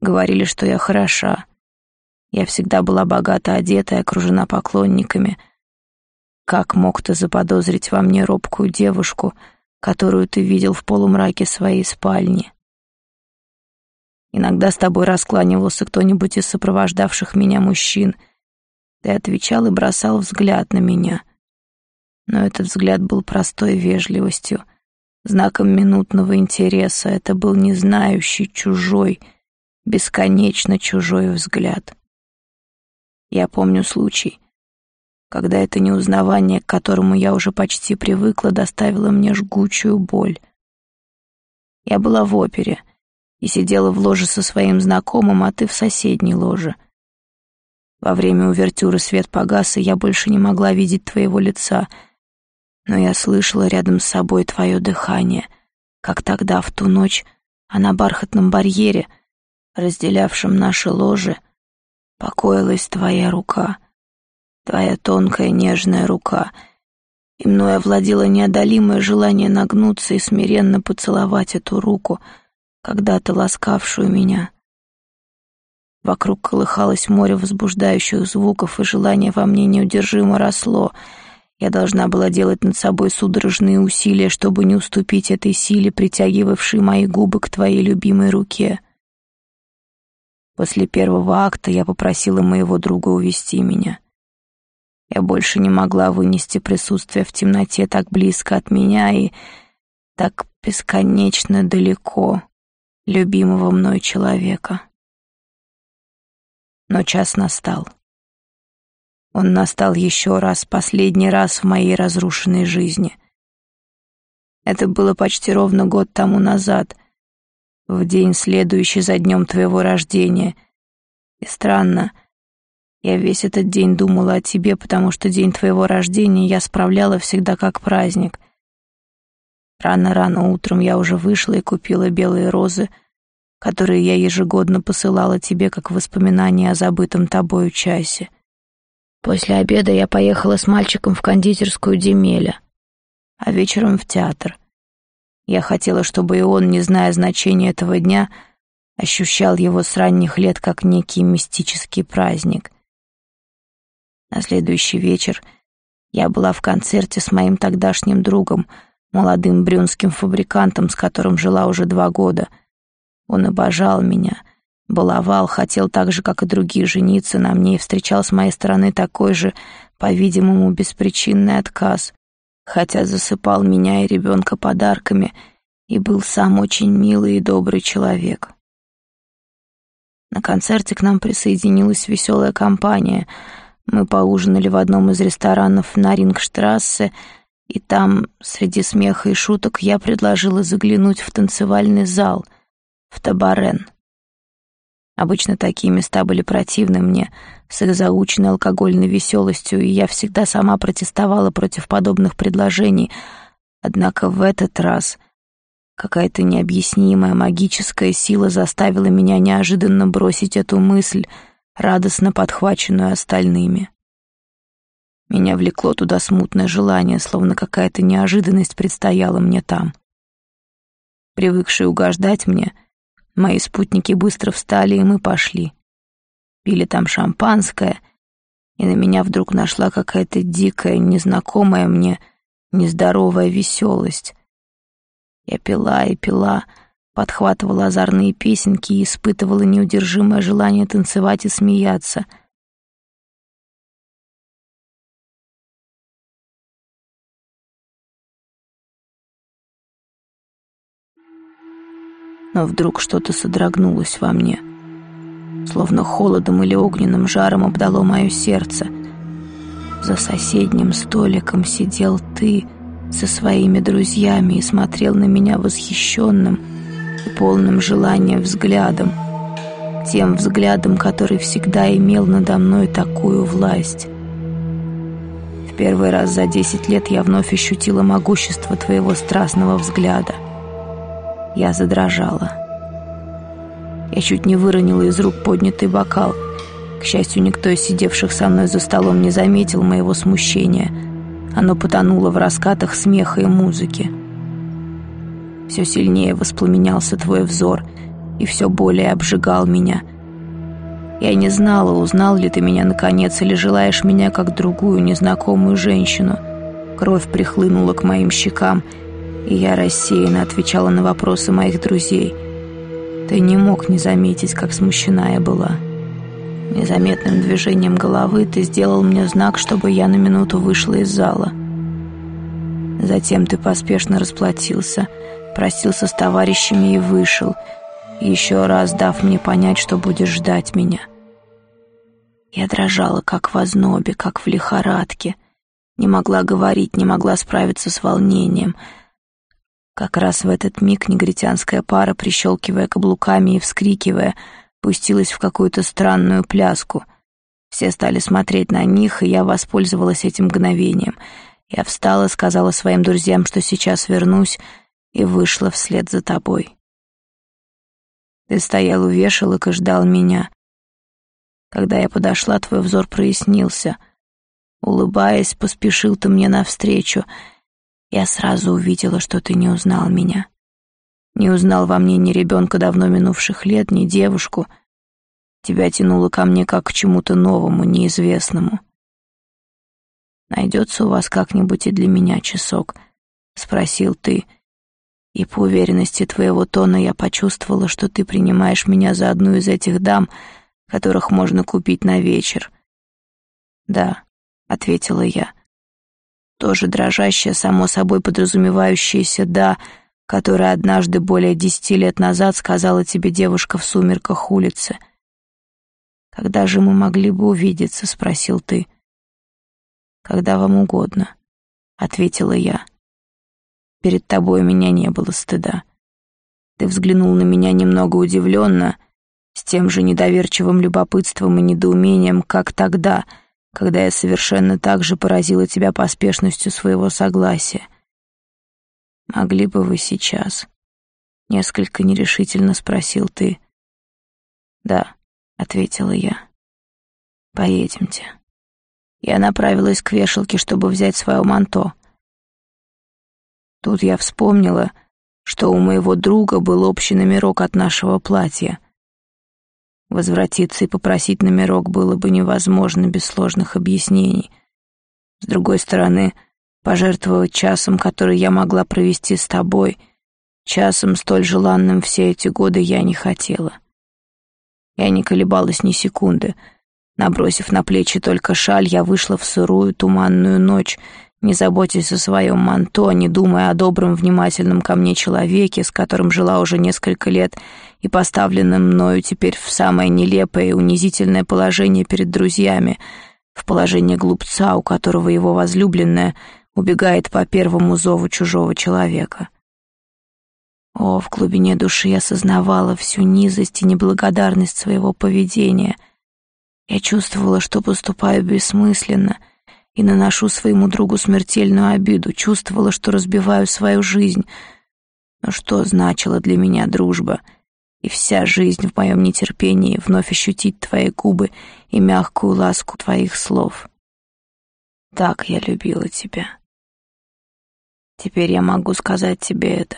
Говорили, что я хороша. Я всегда была богато одета и окружена поклонниками — как мог ты заподозрить во мне робкую девушку, которую ты видел в полумраке своей спальни? Иногда с тобой раскланивался кто-нибудь из сопровождавших меня мужчин. Ты отвечал и бросал взгляд на меня. Но этот взгляд был простой вежливостью, знаком минутного интереса. Это был не знающий, чужой, бесконечно чужой взгляд. Я помню случай, когда это неузнавание, к которому я уже почти привыкла, доставило мне жгучую боль. Я была в опере и сидела в ложе со своим знакомым, а ты в соседней ложе. Во время увертюры свет погас, и я больше не могла видеть твоего лица, но я слышала рядом с собой твое дыхание, как тогда, в ту ночь, а на бархатном барьере, разделявшем наши ложи, покоилась твоя рука, твоя тонкая нежная рука, и мной овладело неодолимое желание нагнуться и смиренно поцеловать эту руку, когда-то ласкавшую меня. Вокруг колыхалось море возбуждающих звуков, и желание во мне неудержимо росло. Я должна была делать над собой судорожные усилия, чтобы не уступить этой силе, притягивавшей мои губы к твоей любимой руке. После первого акта я попросила моего друга увести меня. Я больше не могла вынести присутствие в темноте так близко от меня и так бесконечно далеко любимого мной человека. Но час настал. Он настал еще раз, последний раз в моей разрушенной жизни. Это было почти ровно год тому назад — в день, следующий за днем твоего рождения. И странно, я весь этот день думала о тебе, потому что день твоего рождения я справляла всегда как праздник. Рано-рано утром я уже вышла и купила белые розы, которые я ежегодно посылала тебе как воспоминание о забытом тобою часе. После обеда я поехала с мальчиком в кондитерскую Демеля, а вечером в театр — я хотела, чтобы и он, не зная значения этого дня, ощущал его с ранних лет как некий мистический праздник. На следующий вечер я была в концерте с моим тогдашним другом, молодым брюнским фабрикантом, с которым жила уже два года. Он обожал меня, баловал, хотел так же, как и другие, жениться на мне и встречал с моей стороны такой же, по-видимому, беспричинный отказ хотя засыпал меня и ребенка подарками и был сам очень милый и добрый человек. На концерте к нам присоединилась веселая компания. Мы поужинали в одном из ресторанов на Рингштрассе, и там, среди смеха и шуток, я предложила заглянуть в танцевальный зал, в Табарен. Обычно такие места были противны мне, с их заученной алкогольной веселостью, и я всегда сама протестовала против подобных предложений. Однако в этот раз какая-то необъяснимая магическая сила заставила меня неожиданно бросить эту мысль, радостно подхваченную остальными. Меня влекло туда смутное желание, словно какая-то неожиданность предстояла мне там. Привыкшие угождать мне — Мои спутники быстро встали, и мы пошли. Пили там шампанское, и на меня вдруг нашла какая-то дикая, незнакомая мне, нездоровая веселость. Я пила и пила, подхватывала озорные песенки и испытывала неудержимое желание танцевать и смеяться — но вдруг что-то содрогнулось во мне. Словно холодом или огненным жаром обдало мое сердце. За соседним столиком сидел ты со своими друзьями и смотрел на меня восхищенным полным желанием взглядом, тем взглядом, который всегда имел надо мной такую власть. В первый раз за десять лет я вновь ощутила могущество твоего страстного взгляда — я задрожала. Я чуть не выронила из рук поднятый бокал. К счастью, никто из сидевших со мной за столом не заметил моего смущения. Оно потонуло в раскатах смеха и музыки. Все сильнее воспламенялся твой взор, и все более обжигал меня. Я не знала, узнал ли ты меня наконец, или желаешь меня как другую незнакомую женщину. Кровь прихлынула к моим щекам, и я рассеянно отвечала на вопросы моих друзей. Ты не мог не заметить, как смущена я была. Незаметным движением головы ты сделал мне знак, чтобы я на минуту вышла из зала. Затем ты поспешно расплатился, простился с товарищами и вышел, еще раз дав мне понять, что будешь ждать меня. Я дрожала, как в ознобе, как в лихорадке. Не могла говорить, не могла справиться с волнением. Как раз в этот миг негритянская пара, прищелкивая каблуками и вскрикивая, пустилась в какую-то странную пляску. Все стали смотреть на них, и я воспользовалась этим мгновением. Я встала, сказала своим друзьям, что сейчас вернусь, и вышла вслед за тобой. Ты стоял у вешалок и ждал меня. Когда я подошла, твой взор прояснился. Улыбаясь, поспешил ты мне навстречу. Я сразу увидела, что ты не узнал меня. Не узнал во мне ни ребенка давно минувших лет, ни девушку. Тебя тянуло ко мне как к чему-то новому, неизвестному. «Найдется у вас как-нибудь и для меня часок?» — спросил ты, — и по уверенности твоего тона я почувствовала, что ты принимаешь меня за одну из этих дам, которых можно купить на вечер. «Да», — ответила я. Тоже дрожащее, само собой подразумевающееся «да», которое однажды более десяти лет назад сказала тебе девушка в сумерках улицы. «Когда же мы могли бы увидеться?» — спросил ты. «Когда вам угодно», — ответила я. Перед тобой у меня не было стыда. Ты взглянул на меня немного удивленно, с тем же недоверчивым любопытством и недоумением, как тогда, когда я совершенно так же поразила тебя поспешностью своего согласия. Могли бы вы сейчас? Несколько нерешительно спросил ты. Да, ответила я. Поедемте. Я направилась к вешалке, чтобы взять свое манто. Тут я вспомнила, что у моего друга был общий номерок от нашего платья. Возвратиться и попросить номерок было бы невозможно без сложных объяснений. С другой стороны, пожертвовать часом, который я могла провести с тобой, часом столь желанным все эти годы я не хотела. Я не колебалась ни секунды. Набросив на плечи только шаль, я вышла в сырую туманную ночь — не заботясь о своем манто, не думая о добром, внимательном ко мне человеке, с которым жила уже несколько лет, и поставленном мною теперь в самое нелепое и унизительное положение перед друзьями, в положение глупца, у которого его возлюбленная убегает по первому зову чужого человека. О, в глубине души я осознавала всю низость и неблагодарность своего поведения. Я чувствовала, что поступаю бессмысленно — и наношу своему другу смертельную обиду, чувствовала, что разбиваю свою жизнь. Но что значила для меня дружба? И вся жизнь в моем нетерпении вновь ощутить твои губы и мягкую ласку твоих слов. Так я любила тебя. Теперь я могу сказать тебе это,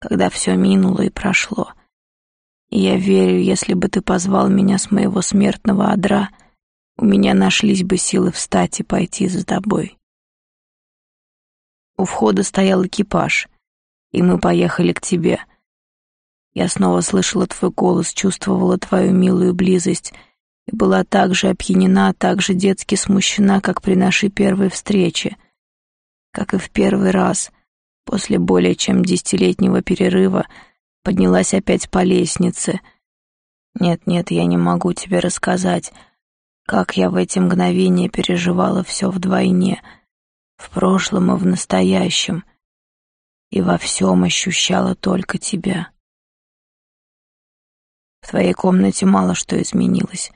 когда все минуло и прошло. И я верю, если бы ты позвал меня с моего смертного одра — у меня нашлись бы силы встать и пойти за тобой. У входа стоял экипаж, и мы поехали к тебе. Я снова слышала твой голос, чувствовала твою милую близость и была так же опьянена, так же детски смущена, как при нашей первой встрече. Как и в первый раз, после более чем десятилетнего перерыва, поднялась опять по лестнице. Нет-нет, я не могу тебе рассказать, как я в эти мгновения переживала все вдвойне, в прошлом и в настоящем, и во всем ощущала только тебя. В твоей комнате мало что изменилось.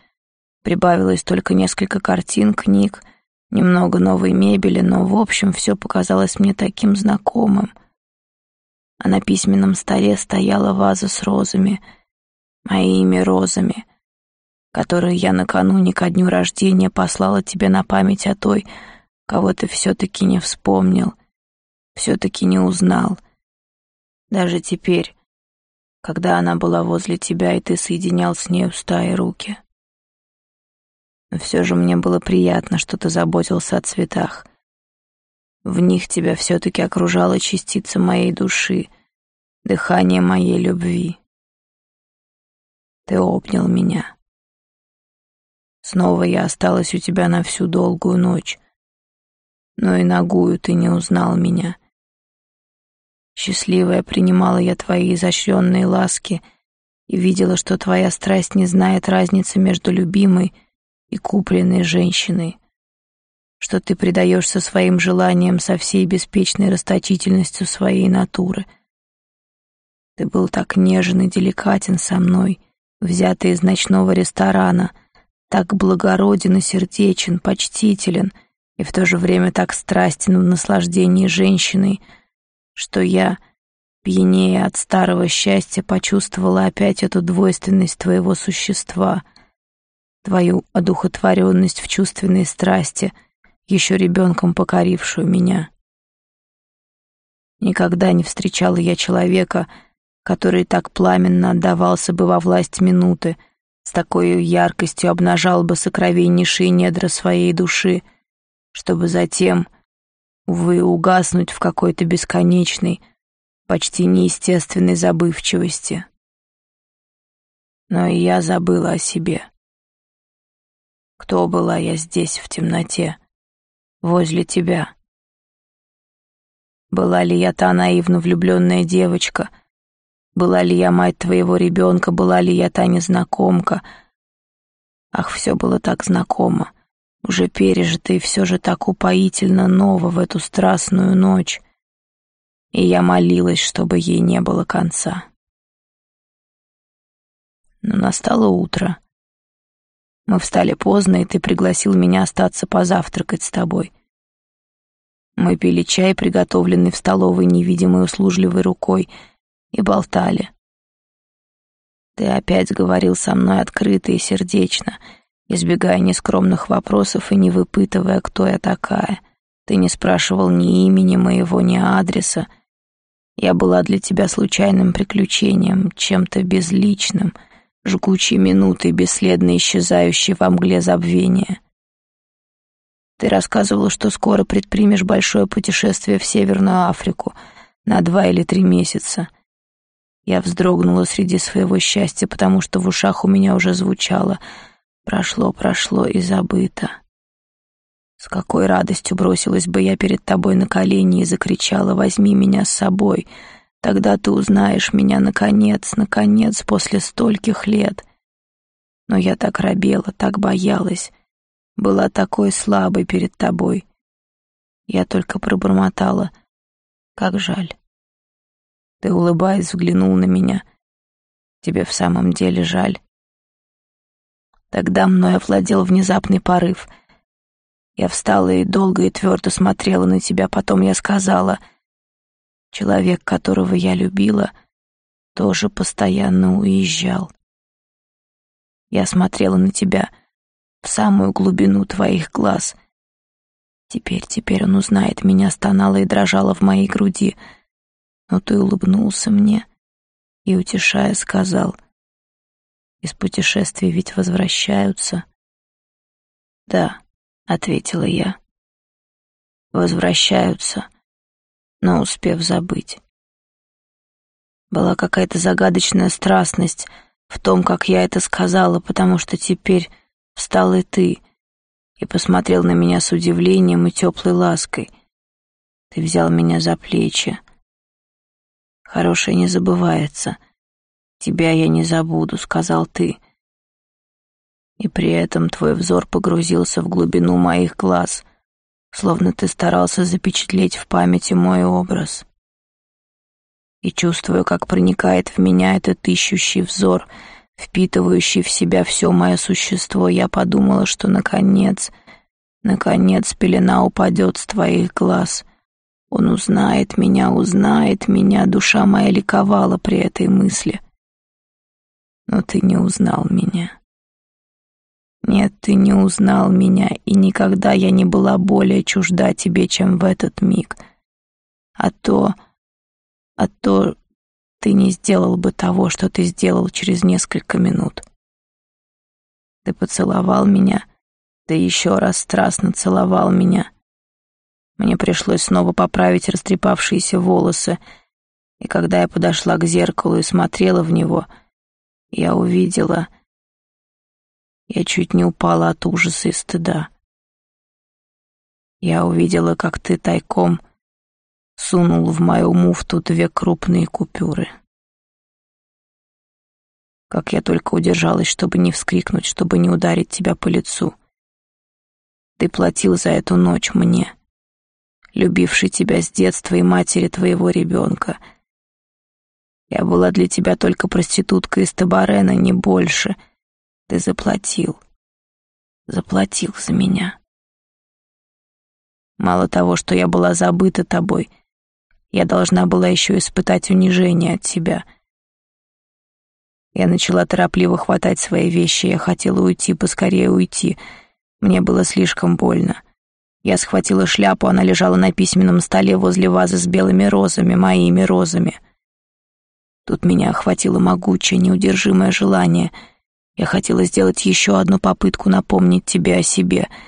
Прибавилось только несколько картин, книг, немного новой мебели, но в общем все показалось мне таким знакомым. А на письменном столе стояла ваза с розами, моими розами — которую я накануне ко дню рождения послала тебе на память о той, кого ты все-таки не вспомнил, все-таки не узнал. Даже теперь, когда она была возле тебя, и ты соединял с ней уста и руки. Но все же мне было приятно, что ты заботился о цветах. В них тебя все-таки окружала частица моей души, дыхание моей любви. Ты обнял меня. Снова я осталась у тебя на всю долгую ночь. Но и ногую ты не узнал меня. Счастливая принимала я твои изощренные ласки и видела, что твоя страсть не знает разницы между любимой и купленной женщиной, что ты предаешься своим желаниям со всей беспечной расточительностью своей натуры. Ты был так нежен и деликатен со мной, взятый из ночного ресторана, так благороден и сердечен, почтителен и в то же время так страстен в наслаждении женщиной, что я, пьянее от старого счастья, почувствовала опять эту двойственность твоего существа, твою одухотворенность в чувственной страсти, еще ребенком покорившую меня. Никогда не встречала я человека, который так пламенно отдавался бы во власть минуты, с такой яркостью обнажал бы сокровеннейшие недра своей души, чтобы затем, увы, угаснуть в какой-то бесконечной, почти неестественной забывчивости. Но и я забыла о себе. Кто была я здесь в темноте, возле тебя? Была ли я та наивно влюбленная девочка — была ли я мать твоего ребенка, была ли я та незнакомка? Ах, все было так знакомо, уже пережито и все же так упоительно ново в эту страстную ночь. И я молилась, чтобы ей не было конца. Но настало утро. Мы встали поздно, и ты пригласил меня остаться позавтракать с тобой. Мы пили чай, приготовленный в столовой невидимой услужливой рукой — и болтали. Ты опять говорил со мной открыто и сердечно, избегая нескромных вопросов и не выпытывая, кто я такая. Ты не спрашивал ни имени моего, ни адреса. Я была для тебя случайным приключением, чем-то безличным, жгучей минутой, бесследно исчезающей во мгле забвения. Ты рассказывал, что скоро предпримешь большое путешествие в Северную Африку на два или три месяца — я вздрогнула среди своего счастья, потому что в ушах у меня уже звучало «прошло, прошло и забыто». С какой радостью бросилась бы я перед тобой на колени и закричала «возьми меня с собой», Тогда ты узнаешь меня наконец, наконец, после стольких лет. Но я так робела, так боялась, была такой слабой перед тобой. Я только пробормотала, как жаль. Ты, улыбаясь, взглянул на меня. Тебе в самом деле жаль. Тогда мной овладел внезапный порыв. Я встала и долго и твердо смотрела на тебя. Потом я сказала, человек, которого я любила, тоже постоянно уезжал. Я смотрела на тебя в самую глубину твоих глаз. Теперь, теперь он узнает меня, стонала и дрожала в моей груди — но ты улыбнулся мне и, утешая, сказал, «Из путешествий ведь возвращаются». «Да», — ответила я, — «возвращаются, но успев забыть». Была какая-то загадочная страстность в том, как я это сказала, потому что теперь встал и ты и посмотрел на меня с удивлением и теплой лаской. Ты взял меня за плечи, Хорошее не забывается. Тебя я не забуду, сказал ты. И при этом твой взор погрузился в глубину моих глаз, словно ты старался запечатлеть в памяти мой образ. И чувствую, как проникает в меня этот ищущий взор, впитывающий в себя все мое существо, я подумала, что наконец, наконец пелена упадет с твоих глаз — он узнает меня, узнает меня, душа моя ликовала при этой мысли. Но ты не узнал меня. Нет, ты не узнал меня, и никогда я не была более чужда тебе, чем в этот миг. А то, а то ты не сделал бы того, что ты сделал через несколько минут. Ты поцеловал меня, ты еще раз страстно целовал меня, мне пришлось снова поправить растрепавшиеся волосы, и когда я подошла к зеркалу и смотрела в него, я увидела... Я чуть не упала от ужаса и стыда. Я увидела, как ты тайком сунул в мою муфту две крупные купюры. Как я только удержалась, чтобы не вскрикнуть, чтобы не ударить тебя по лицу. Ты платил за эту ночь мне, любивший тебя с детства и матери твоего ребенка. Я была для тебя только проституткой из Табарена, не больше. Ты заплатил. Заплатил за меня. Мало того, что я была забыта тобой, я должна была еще испытать унижение от тебя. Я начала торопливо хватать свои вещи, я хотела уйти, поскорее уйти. Мне было слишком больно. Я схватила шляпу, она лежала на письменном столе возле вазы с белыми розами, моими розами. Тут меня охватило могучее, неудержимое желание. Я хотела сделать еще одну попытку напомнить тебе о себе —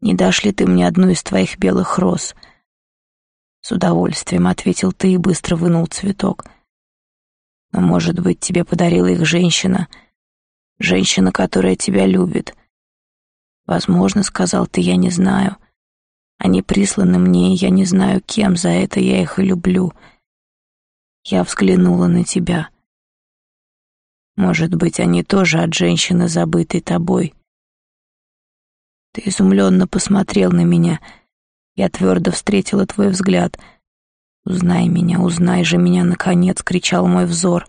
не дашь ли ты мне одну из твоих белых роз?» «С удовольствием», — ответил ты и быстро вынул цветок. «Но, может быть, тебе подарила их женщина, женщина, которая тебя любит». «Возможно», — сказал ты, — «я не знаю. Они присланы мне, и я не знаю, кем, за это я их и люблю. Я взглянула на тебя. Может быть, они тоже от женщины, забытой тобой». Ты изумленно посмотрел на меня. Я твердо встретила твой взгляд. «Узнай меня, узнай же меня, наконец!» — кричал мой взор.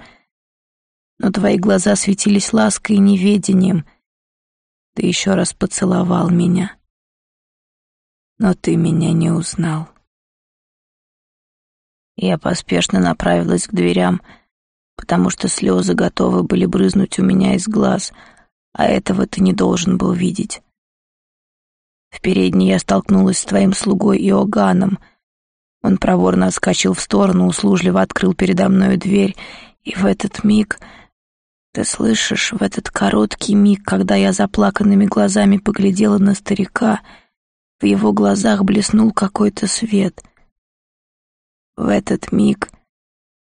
Но твои глаза светились лаской и неведением. Ты еще раз поцеловал меня. Но ты меня не узнал. Я поспешно направилась к дверям, потому что слезы готовы были брызнуть у меня из глаз, а этого ты не должен был видеть. В передней я столкнулась с твоим слугой Иоганном. Он проворно отскочил в сторону, услужливо открыл передо мною дверь, и в этот миг... Ты слышишь, в этот короткий миг, когда я заплаканными глазами поглядела на старика, в его глазах блеснул какой-то свет. В этот миг...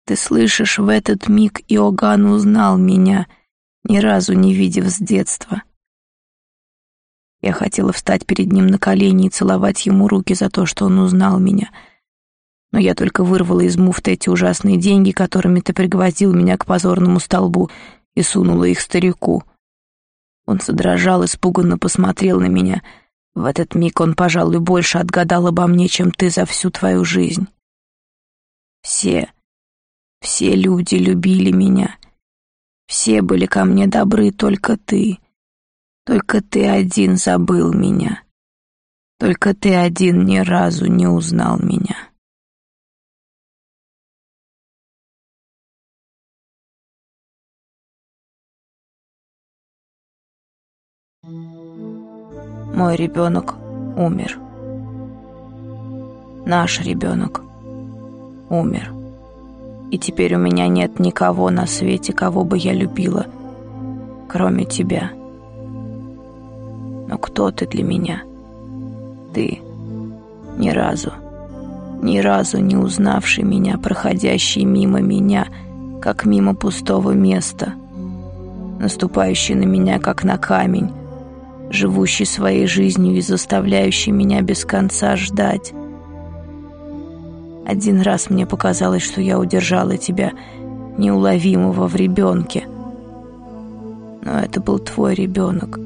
Ты слышишь, в этот миг Иоганн узнал меня, ни разу не видев с детства. Я хотела встать перед ним на колени и целовать ему руки за то, что он узнал меня. Но я только вырвала из муфты эти ужасные деньги, которыми ты пригвоздил меня к позорному столбу, и сунула их старику. Он задрожал, испуганно посмотрел на меня. В этот миг он, пожалуй, больше отгадал обо мне, чем ты за всю твою жизнь. Все, все люди любили меня. Все были ко мне добры, только ты — только ты один забыл меня. Только ты один ни разу не узнал меня. Мой ребенок умер. Наш ребенок умер. И теперь у меня нет никого на свете, кого бы я любила, кроме тебя. Но кто ты для меня? Ты ни разу, ни разу не узнавший меня, проходящий мимо меня, как мимо пустого места, наступающий на меня, как на камень, живущий своей жизнью и заставляющий меня без конца ждать. Один раз мне показалось, что я удержала тебя, неуловимого в ребенке. Но это был твой ребенок.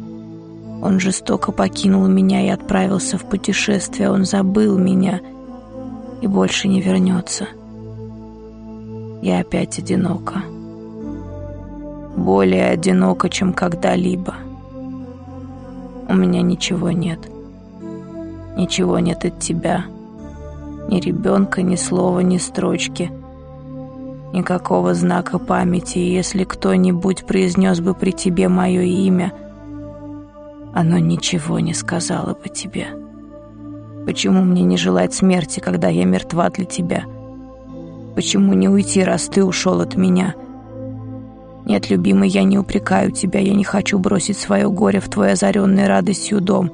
Он жестоко покинул меня и отправился в путешествие. Он забыл меня и больше не вернется. Я опять одинока. Более одинока, чем когда-либо. У меня ничего нет. Ничего нет от тебя. Ни ребенка, ни слова, ни строчки. Никакого знака памяти. Если кто-нибудь произнес бы при тебе мое имя — оно ничего не сказало бы тебе. Почему мне не желать смерти, когда я мертва для тебя? Почему не уйти, раз ты ушел от меня? Нет, любимый, я не упрекаю тебя, я не хочу бросить свое горе в твой озаренный радостью дом.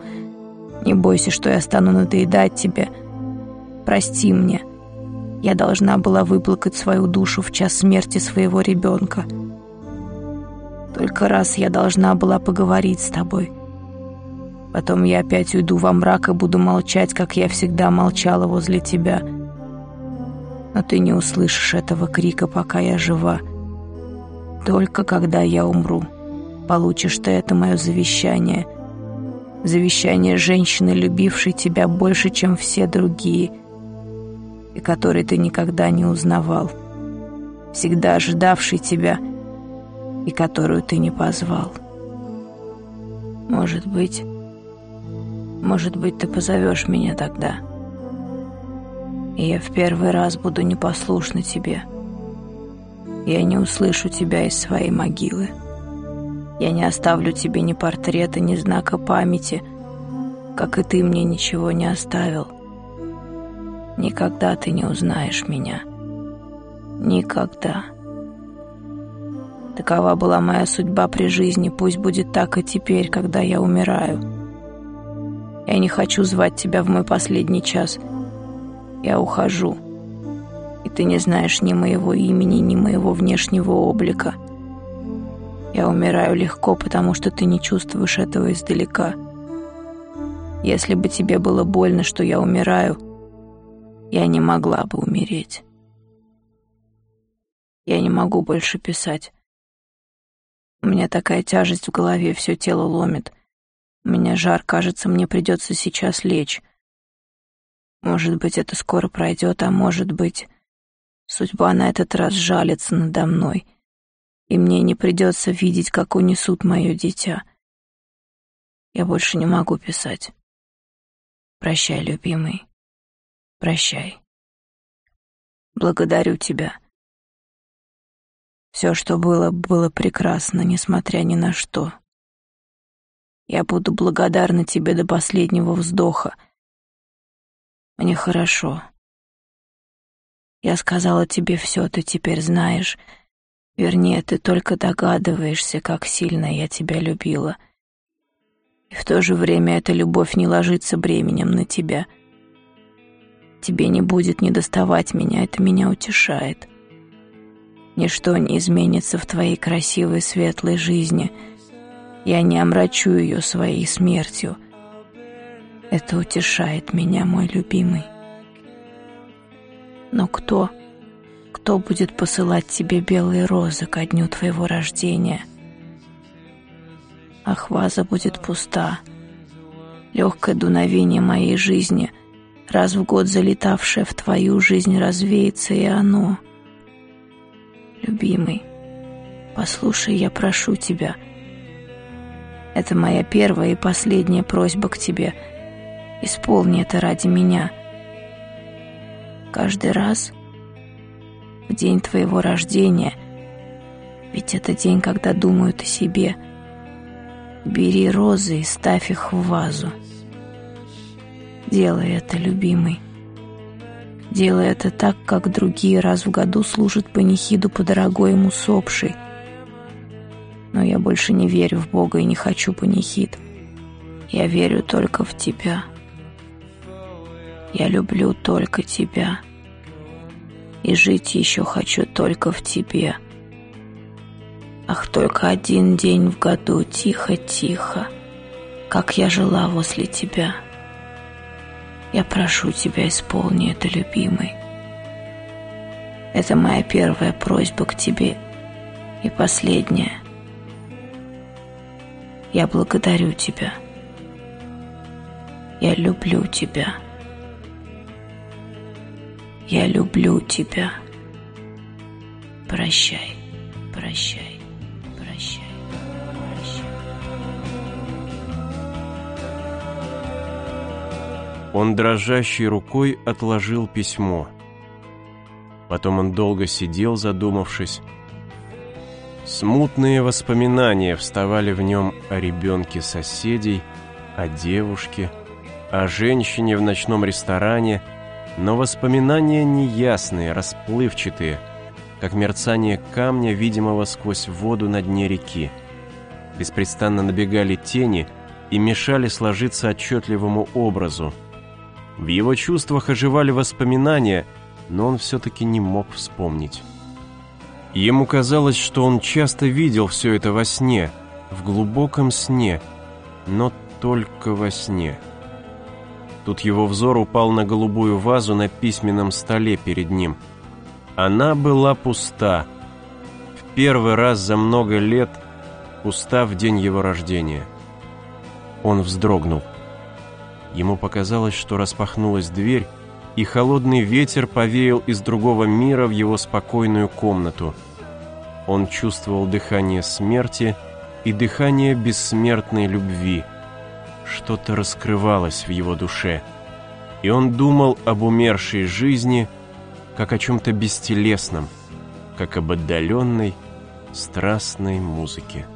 Не бойся, что я стану надоедать тебе. Прости мне. Я должна была выплакать свою душу в час смерти своего ребенка. Только раз я должна была поговорить с тобой — Потом я опять уйду во мрак и буду молчать, как я всегда молчала возле тебя. Но ты не услышишь этого крика, пока я жива. Только когда я умру, получишь ты это мое завещание. Завещание женщины, любившей тебя больше, чем все другие, и которой ты никогда не узнавал, всегда ожидавшей тебя, и которую ты не позвал. Может быть, может быть, ты позовешь меня тогда, и я в первый раз буду непослушна тебе. Я не услышу тебя из своей могилы. Я не оставлю тебе ни портрета, ни знака памяти, как и ты мне ничего не оставил. Никогда ты не узнаешь меня. Никогда. Такова была моя судьба при жизни, пусть будет так и теперь, когда я умираю. Я не хочу звать тебя в мой последний час. Я ухожу ты не знаешь ни моего имени, ни моего внешнего облика. Я умираю легко, потому что ты не чувствуешь этого издалека. Если бы тебе было больно, что я умираю, я не могла бы умереть. Я не могу больше писать. У меня такая тяжесть в голове, все тело ломит. У меня жар, кажется, мне придется сейчас лечь. Может быть, это скоро пройдет, а может быть... Судьба на этот раз жалится надо мной, и мне не придется видеть, как унесут мое дитя. Я больше не могу писать. Прощай, любимый. Прощай. Благодарю тебя. Все, что было, было прекрасно, несмотря ни на что. Я буду благодарна тебе до последнего вздоха. Мне хорошо. Я сказала тебе все, ты теперь знаешь. Вернее, ты только догадываешься, как сильно я тебя любила. И в то же время эта любовь не ложится бременем на тебя. Тебе не будет недоставать меня, это меня утешает. Ничто не изменится в твоей красивой светлой жизни. Я не омрачу ее своей смертью. Это утешает меня, мой любимый. Но кто, кто будет посылать тебе белые розы ко дню твоего рождения? Ах, ваза будет пуста. Легкое дуновение моей жизни, раз в год залетавшее в твою жизнь, развеется и оно. Любимый, послушай, я прошу тебя. Это моя первая и последняя просьба к тебе. Исполни это ради меня — каждый раз в день твоего рождения, ведь это день, когда думают о себе, бери розы и ставь их в вазу. Делай это, любимый. Делай это так, как другие раз в году служат панихиду по дорогой ему сопшей. Но я больше не верю в Бога и не хочу панихид. Я верю только в тебя. Я люблю только тебя. И жить еще хочу только в тебе. Ах, только один день в году, тихо-тихо, как я жила возле тебя. Я прошу тебя, исполни это, любимый. Это моя первая просьба к тебе и последняя. Я благодарю тебя. Я люблю тебя. Я люблю тебя. Прощай, прощай, прощай, прощай. Он дрожащей рукой отложил письмо. Потом он долго сидел, задумавшись. Смутные воспоминания вставали в нем о ребенке соседей, о девушке, о женщине в ночном ресторане — но воспоминания неясные, расплывчатые, как мерцание камня, видимого сквозь воду на дне реки. Беспрестанно набегали тени и мешали сложиться отчетливому образу. В его чувствах оживали воспоминания, но он все-таки не мог вспомнить. Ему казалось, что он часто видел все это во сне, в глубоком сне, но только во сне. Тут его взор упал на голубую вазу на письменном столе перед ним. Она была пуста. В первый раз за много лет устав день его рождения. Он вздрогнул. Ему показалось, что распахнулась дверь, и холодный ветер повеял из другого мира в его спокойную комнату. Он чувствовал дыхание смерти и дыхание бессмертной любви. Что-то раскрывалось в его душе, и он думал об умершей жизни, как о чем-то бестелесном, как об отдаленной, страстной музыке.